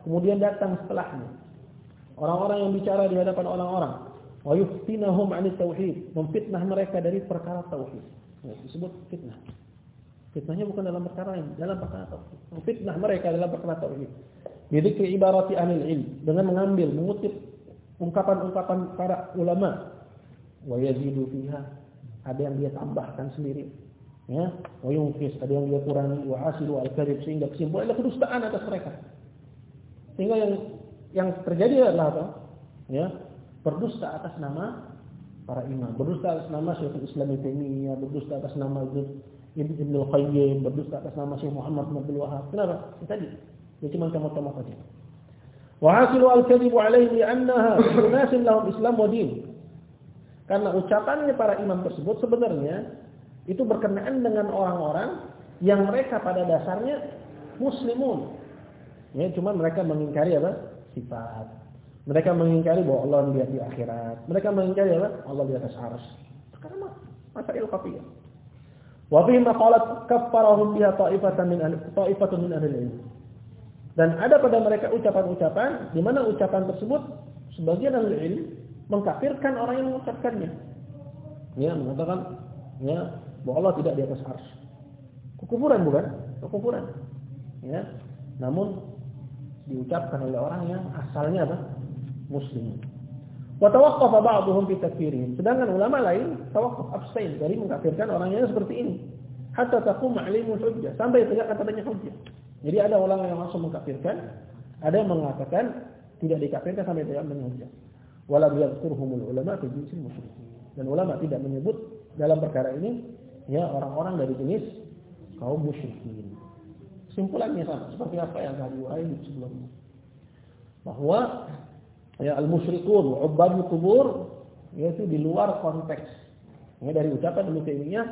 Kemudian datang setelahnya orang-orang yang bicara di hadapan orang-orang, wa 'anil tauhid, memfitnah mereka dari perkara tauhid. Ya, disebut fitnah. Fitnahnya bukan dalam perkara ini, dalam perkara tauhid. Memfitnah mereka dalam perkara tauhid. Jadi ibarati anil ilm. Dengan mengambil, mengutip ungkapan-ungkapan para ulama. Wa yazidu fiha. Ada yang dia tambahkan sendiri. Ya. Wa yunqis ada yang dia kurangi. Wa asilu al-kadhib. Sehingga kesimpulannya kedustaan atas mereka. Sehingga yang yang terjadi adalah apa? Ya berdusta atas nama para imam berdusta atas nama Syekhul Islam Taimiyah berdusta atas nama Ibn al-Qayyim berdusta atas nama Syekh Muhammad bin Abdul Wahab kenapa tadi dia cuma contoh-contoh saja wa hasilu al-kadhib alaihi li'annaha munasin lahum Islam wa karena ucapannya para imam tersebut sebenarnya itu berkenaan dengan orang-orang yang mereka pada dasarnya muslimun. Ya, cuma mereka mengingkari apa? Sifat. Mereka mengingkari bahwa Allah melihat di akhirat. Mereka mengingkari apa? Allah di atas arsy. Karena masail qafiyah. Wa fi maqalat kaffarahum biha ta'ifatan min ta'ifatun min ahli Dan ada pada mereka ucapan-ucapan di mana ucapan tersebut sebagian ahli ilmu mengkafirkan orang yang mengucapkannya. Ya, mengatakan ya bahwa Allah tidak di atas ars. Kekufuran bukan? Kekufuran. Ya. Namun diucapkan oleh orang yang asalnya apa? Muslim. Wa tawaqqafa ba'dhum fi takfirihim. Sedangkan ulama lain tawaqqaf abstain dari mengkafirkan orang yang seperti ini. Hatta taqum 'alaihim hujjah, sampai tegak katanya hujjah. Jadi ada ulama yang langsung mengkafirkan, ada yang mengatakan tidak dikafirkan sampai tegak hujjah walam yadhkurhumul ulama fi jinsil musyrikin. Dan ulama tidak menyebut dalam perkara ini ya orang-orang dari jenis kaum musyrikin. Kesimpulannya sama seperti apa yang tadi uraikan sebelumnya. Bahwa ya al-musyrikun, ubadul kubur yaitu di luar konteks. Ya dari ucapan Ibnu Taimiyah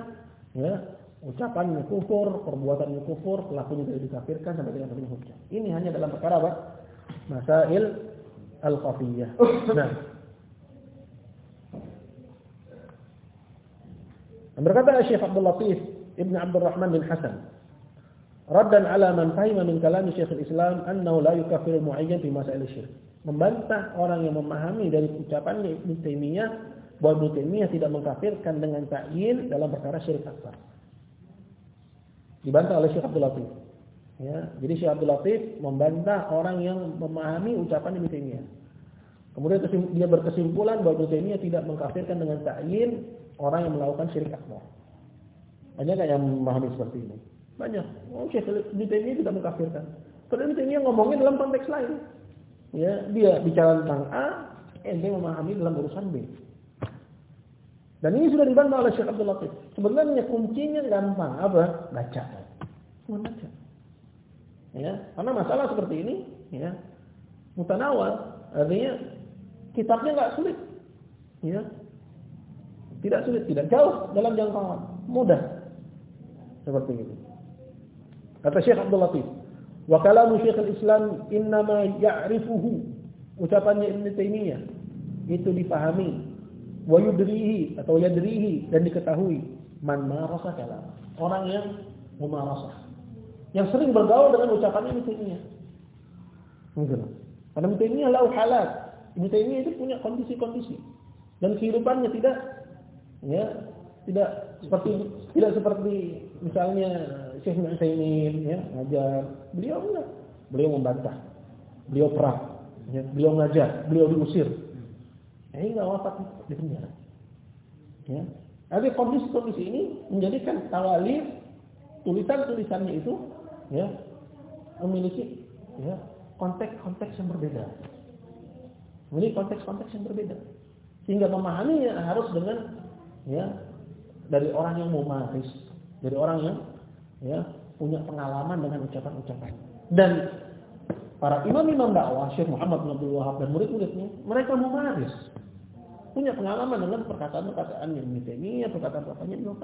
ya ucapannya kufur, perbuatannya kufur, pelakunya tidak dikafirkan sampai dengan hujjah. Ini hanya dalam perkara apa? Masail al-khafiyah. Nah. Berkata Syekh Abdul Latif Ibn Abdul Rahman bin Hasan, raddan ala man fahima min kalam Syekh Islam annahu la yukaffiru muayyan fi masail syirik. Membantah orang yang memahami dari ucapan Ibnu Taimiyah bahwa Ibnu Taimiyah tidak mengkafirkan dengan ta'yin dalam perkara syirik akbar. Dibantah oleh Syekh Abdul Latif. Ya, jadi Syekh Abdul Latif membantah orang yang memahami ucapan Ibnu Taimiyah. Kemudian dia berkesimpulan bahwa Ibnu Taimiyah tidak mengkafirkan dengan ta'yin orang yang melakukan syirik akbar. Banyak yang memahami seperti ini. Banyak. Oh, Syekh Ibnu Taimiyah tidak mengkafirkan. Padahal Ibnu Taimiyah ngomongin dalam konteks lain. Ya, dia bicara tentang A, ente memahami dalam urusan B. Dan ini sudah dibantah oleh Syekh Abdul Latif. Sebenarnya kuncinya gampang, apa? Baca. Cuma baca. Ya, karena masalah seperti ini, ya, mutanawal, artinya kitabnya nggak sulit. Ya. Tidak sulit, tidak jauh dalam jangkauan, mudah. Seperti itu. Kata Syekh Abdul Latif, Wa kalamu Syekhul Islam innama ya'rifuhu. Ucapannya Ibn Taimiyah itu dipahami wa yudrihi atau yadrihi dan diketahui man marasa kalam. Orang yang memarasah. Yang sering bergaul dengan ucapan Ibn Taimiyah. Gitu. Karena Ibn Taimiyah lau halat. Ibn Taimiyah itu punya kondisi-kondisi dan kehidupannya tidak ya tidak seperti tidak seperti misalnya Syekh Nu'aimin ya, ngajar. Beliau enggak. Beliau membantah. Beliau perang. Ya, beliau ngajar, beliau diusir. Ya, enggak wafat di penjara. Ya. Tapi kondisi-kondisi ini menjadikan tawalif tulisan-tulisannya itu ya memiliki ya konteks-konteks yang berbeda. Memiliki konteks-konteks yang berbeda. Sehingga memahaminya harus dengan ya dari orang yang mau maris, dari orang yang ya punya pengalaman dengan ucapan-ucapan. Dan para imam-imam dakwah Syekh Muhammad bin Abdul Wahab dan murid-muridnya, mereka mumaris. Punya pengalaman dengan perkataan-perkataan yang ini, perkataan-perkataan yang Ibnu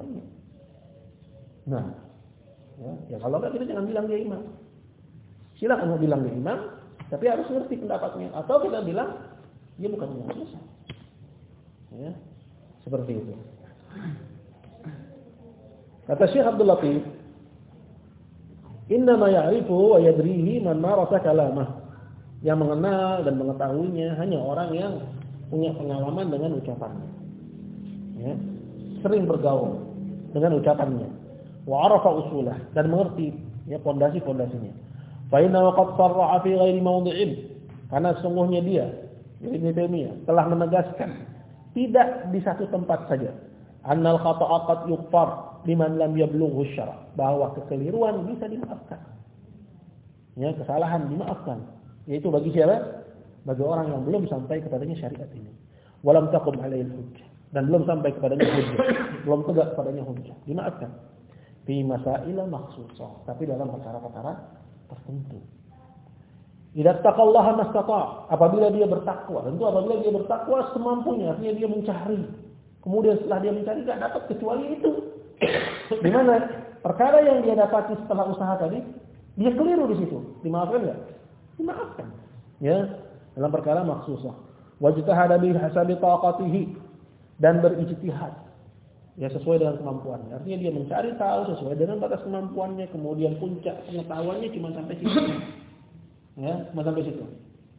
Nah, ya, ya kalau enggak kita jangan bilang dia imam. Silakan mau bilang dia imam, tapi harus ngerti pendapatnya. Atau kita bilang dia bukan imam. Ya, seperti itu. Kata Syekh Abdul Latif, Innama ya'rifu wa yadrihi man marasa kalamah. Yang mengenal dan mengetahuinya hanya orang yang punya pengalaman dengan ucapannya. Ya. Sering bergaul dengan ucapannya. Wa arafa usulah dan mengerti ya pondasi-pondasinya. Fa inna qad sarra'a fi ghairi mawdhi'in. Karena sungguhnya dia Ibnu Taimiyah telah menegaskan tidak di satu tempat saja. Annal khata'a qad yughfar liman lam yablughu syara bahwa kekeliruan bisa dimaafkan. Ya, kesalahan dimaafkan. Yaitu bagi siapa? Bagi orang yang belum sampai kepadanya syariat ini. Walam taqum alaihi hujjah dan belum sampai kepadanya hujjah. belum tegak kepadanya hujjah. Dimaafkan. Fi masaila makhsusah, tapi dalam perkara-perkara tertentu. Idza taqallaha mastata' apabila dia bertakwa, tentu apabila dia bertakwa semampunya, artinya dia mencari. Kemudian setelah dia mencari tidak dapat kecuali itu, di mana perkara yang dia dapati setelah usaha tadi, dia keliru di situ. Dimaafkan enggak? Dimaafkan. Ya, dalam perkara maksusah. Wajtahada bi hasabi taqatihi dan berijtihad. Ya sesuai dengan kemampuannya. Artinya dia mencari tahu sesuai dengan batas kemampuannya, kemudian puncak pengetahuannya cuma sampai situ. Ya, cuma sampai situ.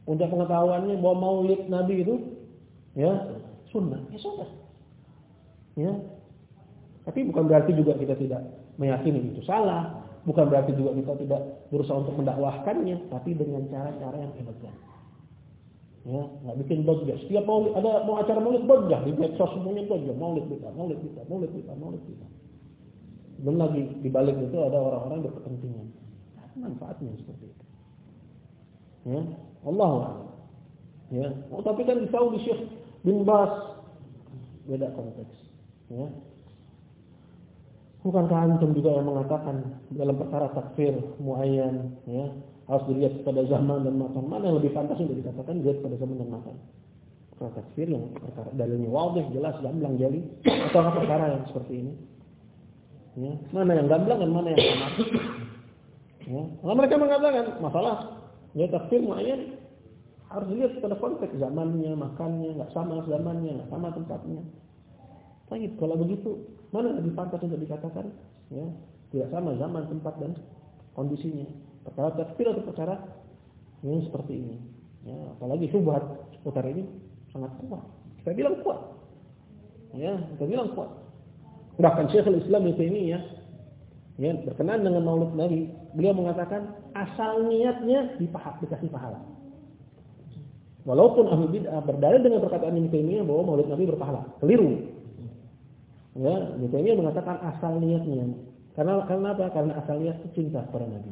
Puncak pengetahuannya bahwa maulid Nabi itu ya sunnah. Ya sunnah. Ya, tapi bukan berarti juga kita tidak meyakini itu salah, bukan berarti juga kita tidak berusaha untuk mendakwahkannya, tapi dengan cara-cara yang elegan. Ya, nggak bikin bojah. Setiap mau ada mau acara maulid bojah di medsos semuanya bojah, maulid kita, maulid kita, maulid kita, maulid kita. Belum lagi di balik itu ada orang-orang berkepentingan. Manfaatnya seperti itu. Ya, Allah Ya, oh, tapi kan di Saudi Syekh bin Bas beda konteks. Ya, Bukankah antum juga yang mengatakan dalam perkara takfir muayyan ya harus dilihat pada zaman dan makan mana yang lebih pantas untuk dikatakan dilihat pada zaman dan makan perkara takfir yang perkara dalilnya wadih jelas gamblang jali atau perkara yang seperti ini? Ya mana yang gamblang dan mana yang sama ya kalau mereka mengatakan masalah ya takfir muayyan harus dilihat pada konteks zamannya makannya nggak sama zamannya nggak sama tempatnya Baik, kalau begitu Mana lebih pantas untuk dikatakan? Ya, tidak sama zaman, tempat dan kondisinya. Perkara takfir atau perkara yang seperti ini. Ya, apalagi syubhat seputar ini sangat kuat. Saya bilang kuat. Ya, saya bilang kuat. Bahkan Syekhul Islam itu ini ya, ya berkenaan dengan Maulid Nabi, beliau mengatakan asal niatnya dipaham, dikasih pahala. Walaupun ahli bid'ah berdalil dengan perkataan Taimiyah bahwa Maulid Nabi berpahala, keliru. Ya, Ibnu Taimiyah mengatakan asal niatnya. Karena karena apa? Karena asal niat cinta kepada Nabi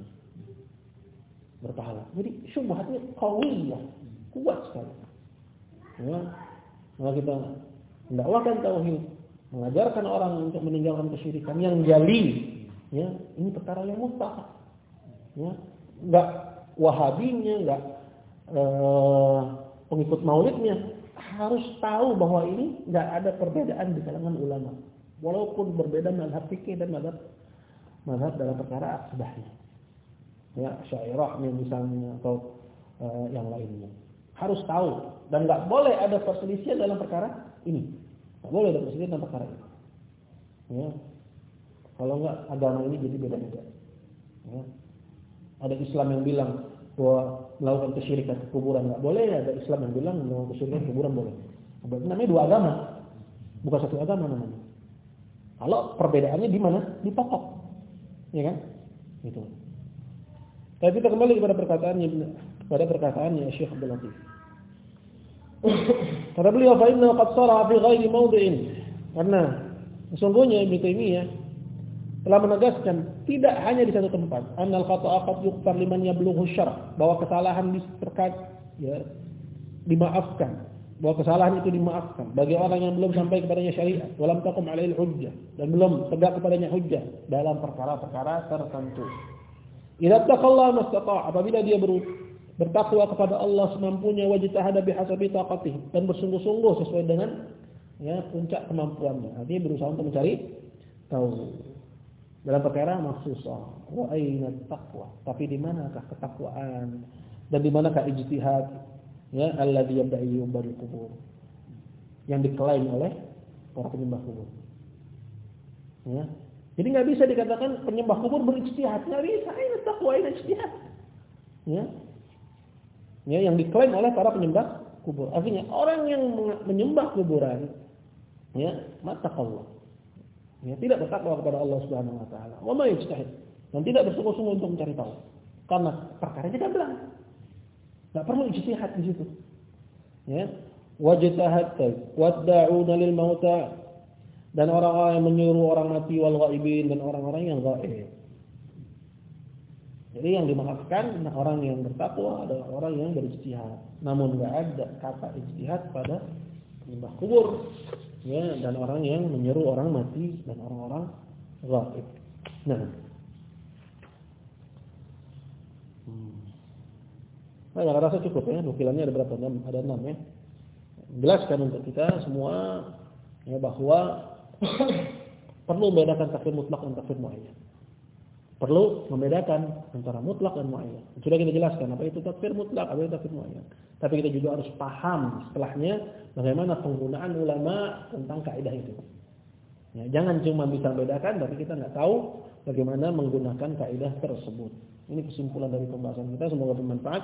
berpahala. Jadi syubhatnya kawiyah, kuat sekali. Ya, maka kita mendakwakan tauhid, mengajarkan orang untuk meninggalkan kesyirikan yang jali. Ya, ini perkara yang mustahil. Ya, enggak wahabinya, enggak eh, pengikut maulidnya harus tahu bahwa ini enggak ada perbedaan di kalangan ulama. Walaupun berbeda mazhab fikih dan mazhab mazhab dalam perkara akidahnya ya syairahnya misalnya atau uh, yang lainnya. Harus tahu dan nggak boleh ada perselisihan dalam perkara ini. Nggak boleh ada perselisihan dalam perkara ini. Ya. Kalau nggak agama ini jadi beda-beda. Ya. Ada Islam yang bilang bahwa melakukan kesyirikan ke kuburan nggak boleh, ada Islam yang bilang melakukan kesyirikan ke kuburan boleh. Namanya dua agama, bukan satu agama namanya. Kalau perbedaannya di mana? Di pokok, ya kan? Gitu. Tapi kita kembali kepada perkataannya pada perkataannya Syekh Abdul Latif. Kata beliau fa inna qad sara fi ghairi mawdi'in. Karena sesungguhnya Ibnu Taimiyah telah menegaskan tidak hanya di satu tempat, annal khata'a qad yughfar liman yablughu syara, bahwa kesalahan terkait ya dimaafkan, bahwa kesalahan itu dimaafkan bagi orang yang belum sampai kepadanya syariat, walam taqum alaihi hujjah. Dan belum tegak kepadanya hujjah dalam perkara-perkara tertentu. Idza taqalla mastata' apabila dia ber, bertakwa kepada Allah semampunya wajtahada bihasabi taqatih dan bersungguh-sungguh sesuai dengan ya puncak kemampuannya. Artinya berusaha untuk mencari tahu dalam perkara maksusah. Wa aina taqwa. Tapi di manakah ketakwaan? Dan di manakah ijtihad ya alladhi yabda'i yubaril kubur yang diklaim oleh para penyembah kubur. Ya, jadi nggak bisa dikatakan penyembah kubur berijtihad, nggak bisa. Ini takwa ini ijtihad. Ya. Ya, yang diklaim oleh para penyembah kubur. Artinya orang yang menyembah kuburan ya, mata Allah. Ya, tidak bertakwa kepada Allah Subhanahu wa taala. Wa ma. Dan tidak bersungguh-sungguh untuk mencari tahu. Karena perkara tidak belang. Enggak perlu ijtihad di situ. Ya. Wajtahad wad'una lil mauta dan orang-orang yang menyuruh orang mati wal ghaibin dan orang-orang yang gaib. Jadi yang dimaafkan orang yang bertakwa adalah orang yang berijtihad. Namun enggak ada kata ijtihad pada penyembah kubur ya dan orang yang menyeru orang mati dan orang-orang gaib. Nah. Hmm. Nah, rasa cukup ya, nukilannya ada berapa? Ada enam ya. Jelaskan untuk kita semua ya bahwa perlu membedakan takfir mutlak dan takfir muayyan. Perlu membedakan antara mutlak dan muayyan. Sudah kita jelaskan apa itu takfir mutlak, apa itu takfir muayyan. Tapi kita juga harus paham setelahnya bagaimana penggunaan ulama tentang kaidah itu. Ya, jangan cuma bisa membedakan tapi kita nggak tahu bagaimana menggunakan kaidah tersebut. Ini kesimpulan dari pembahasan kita semoga bermanfaat.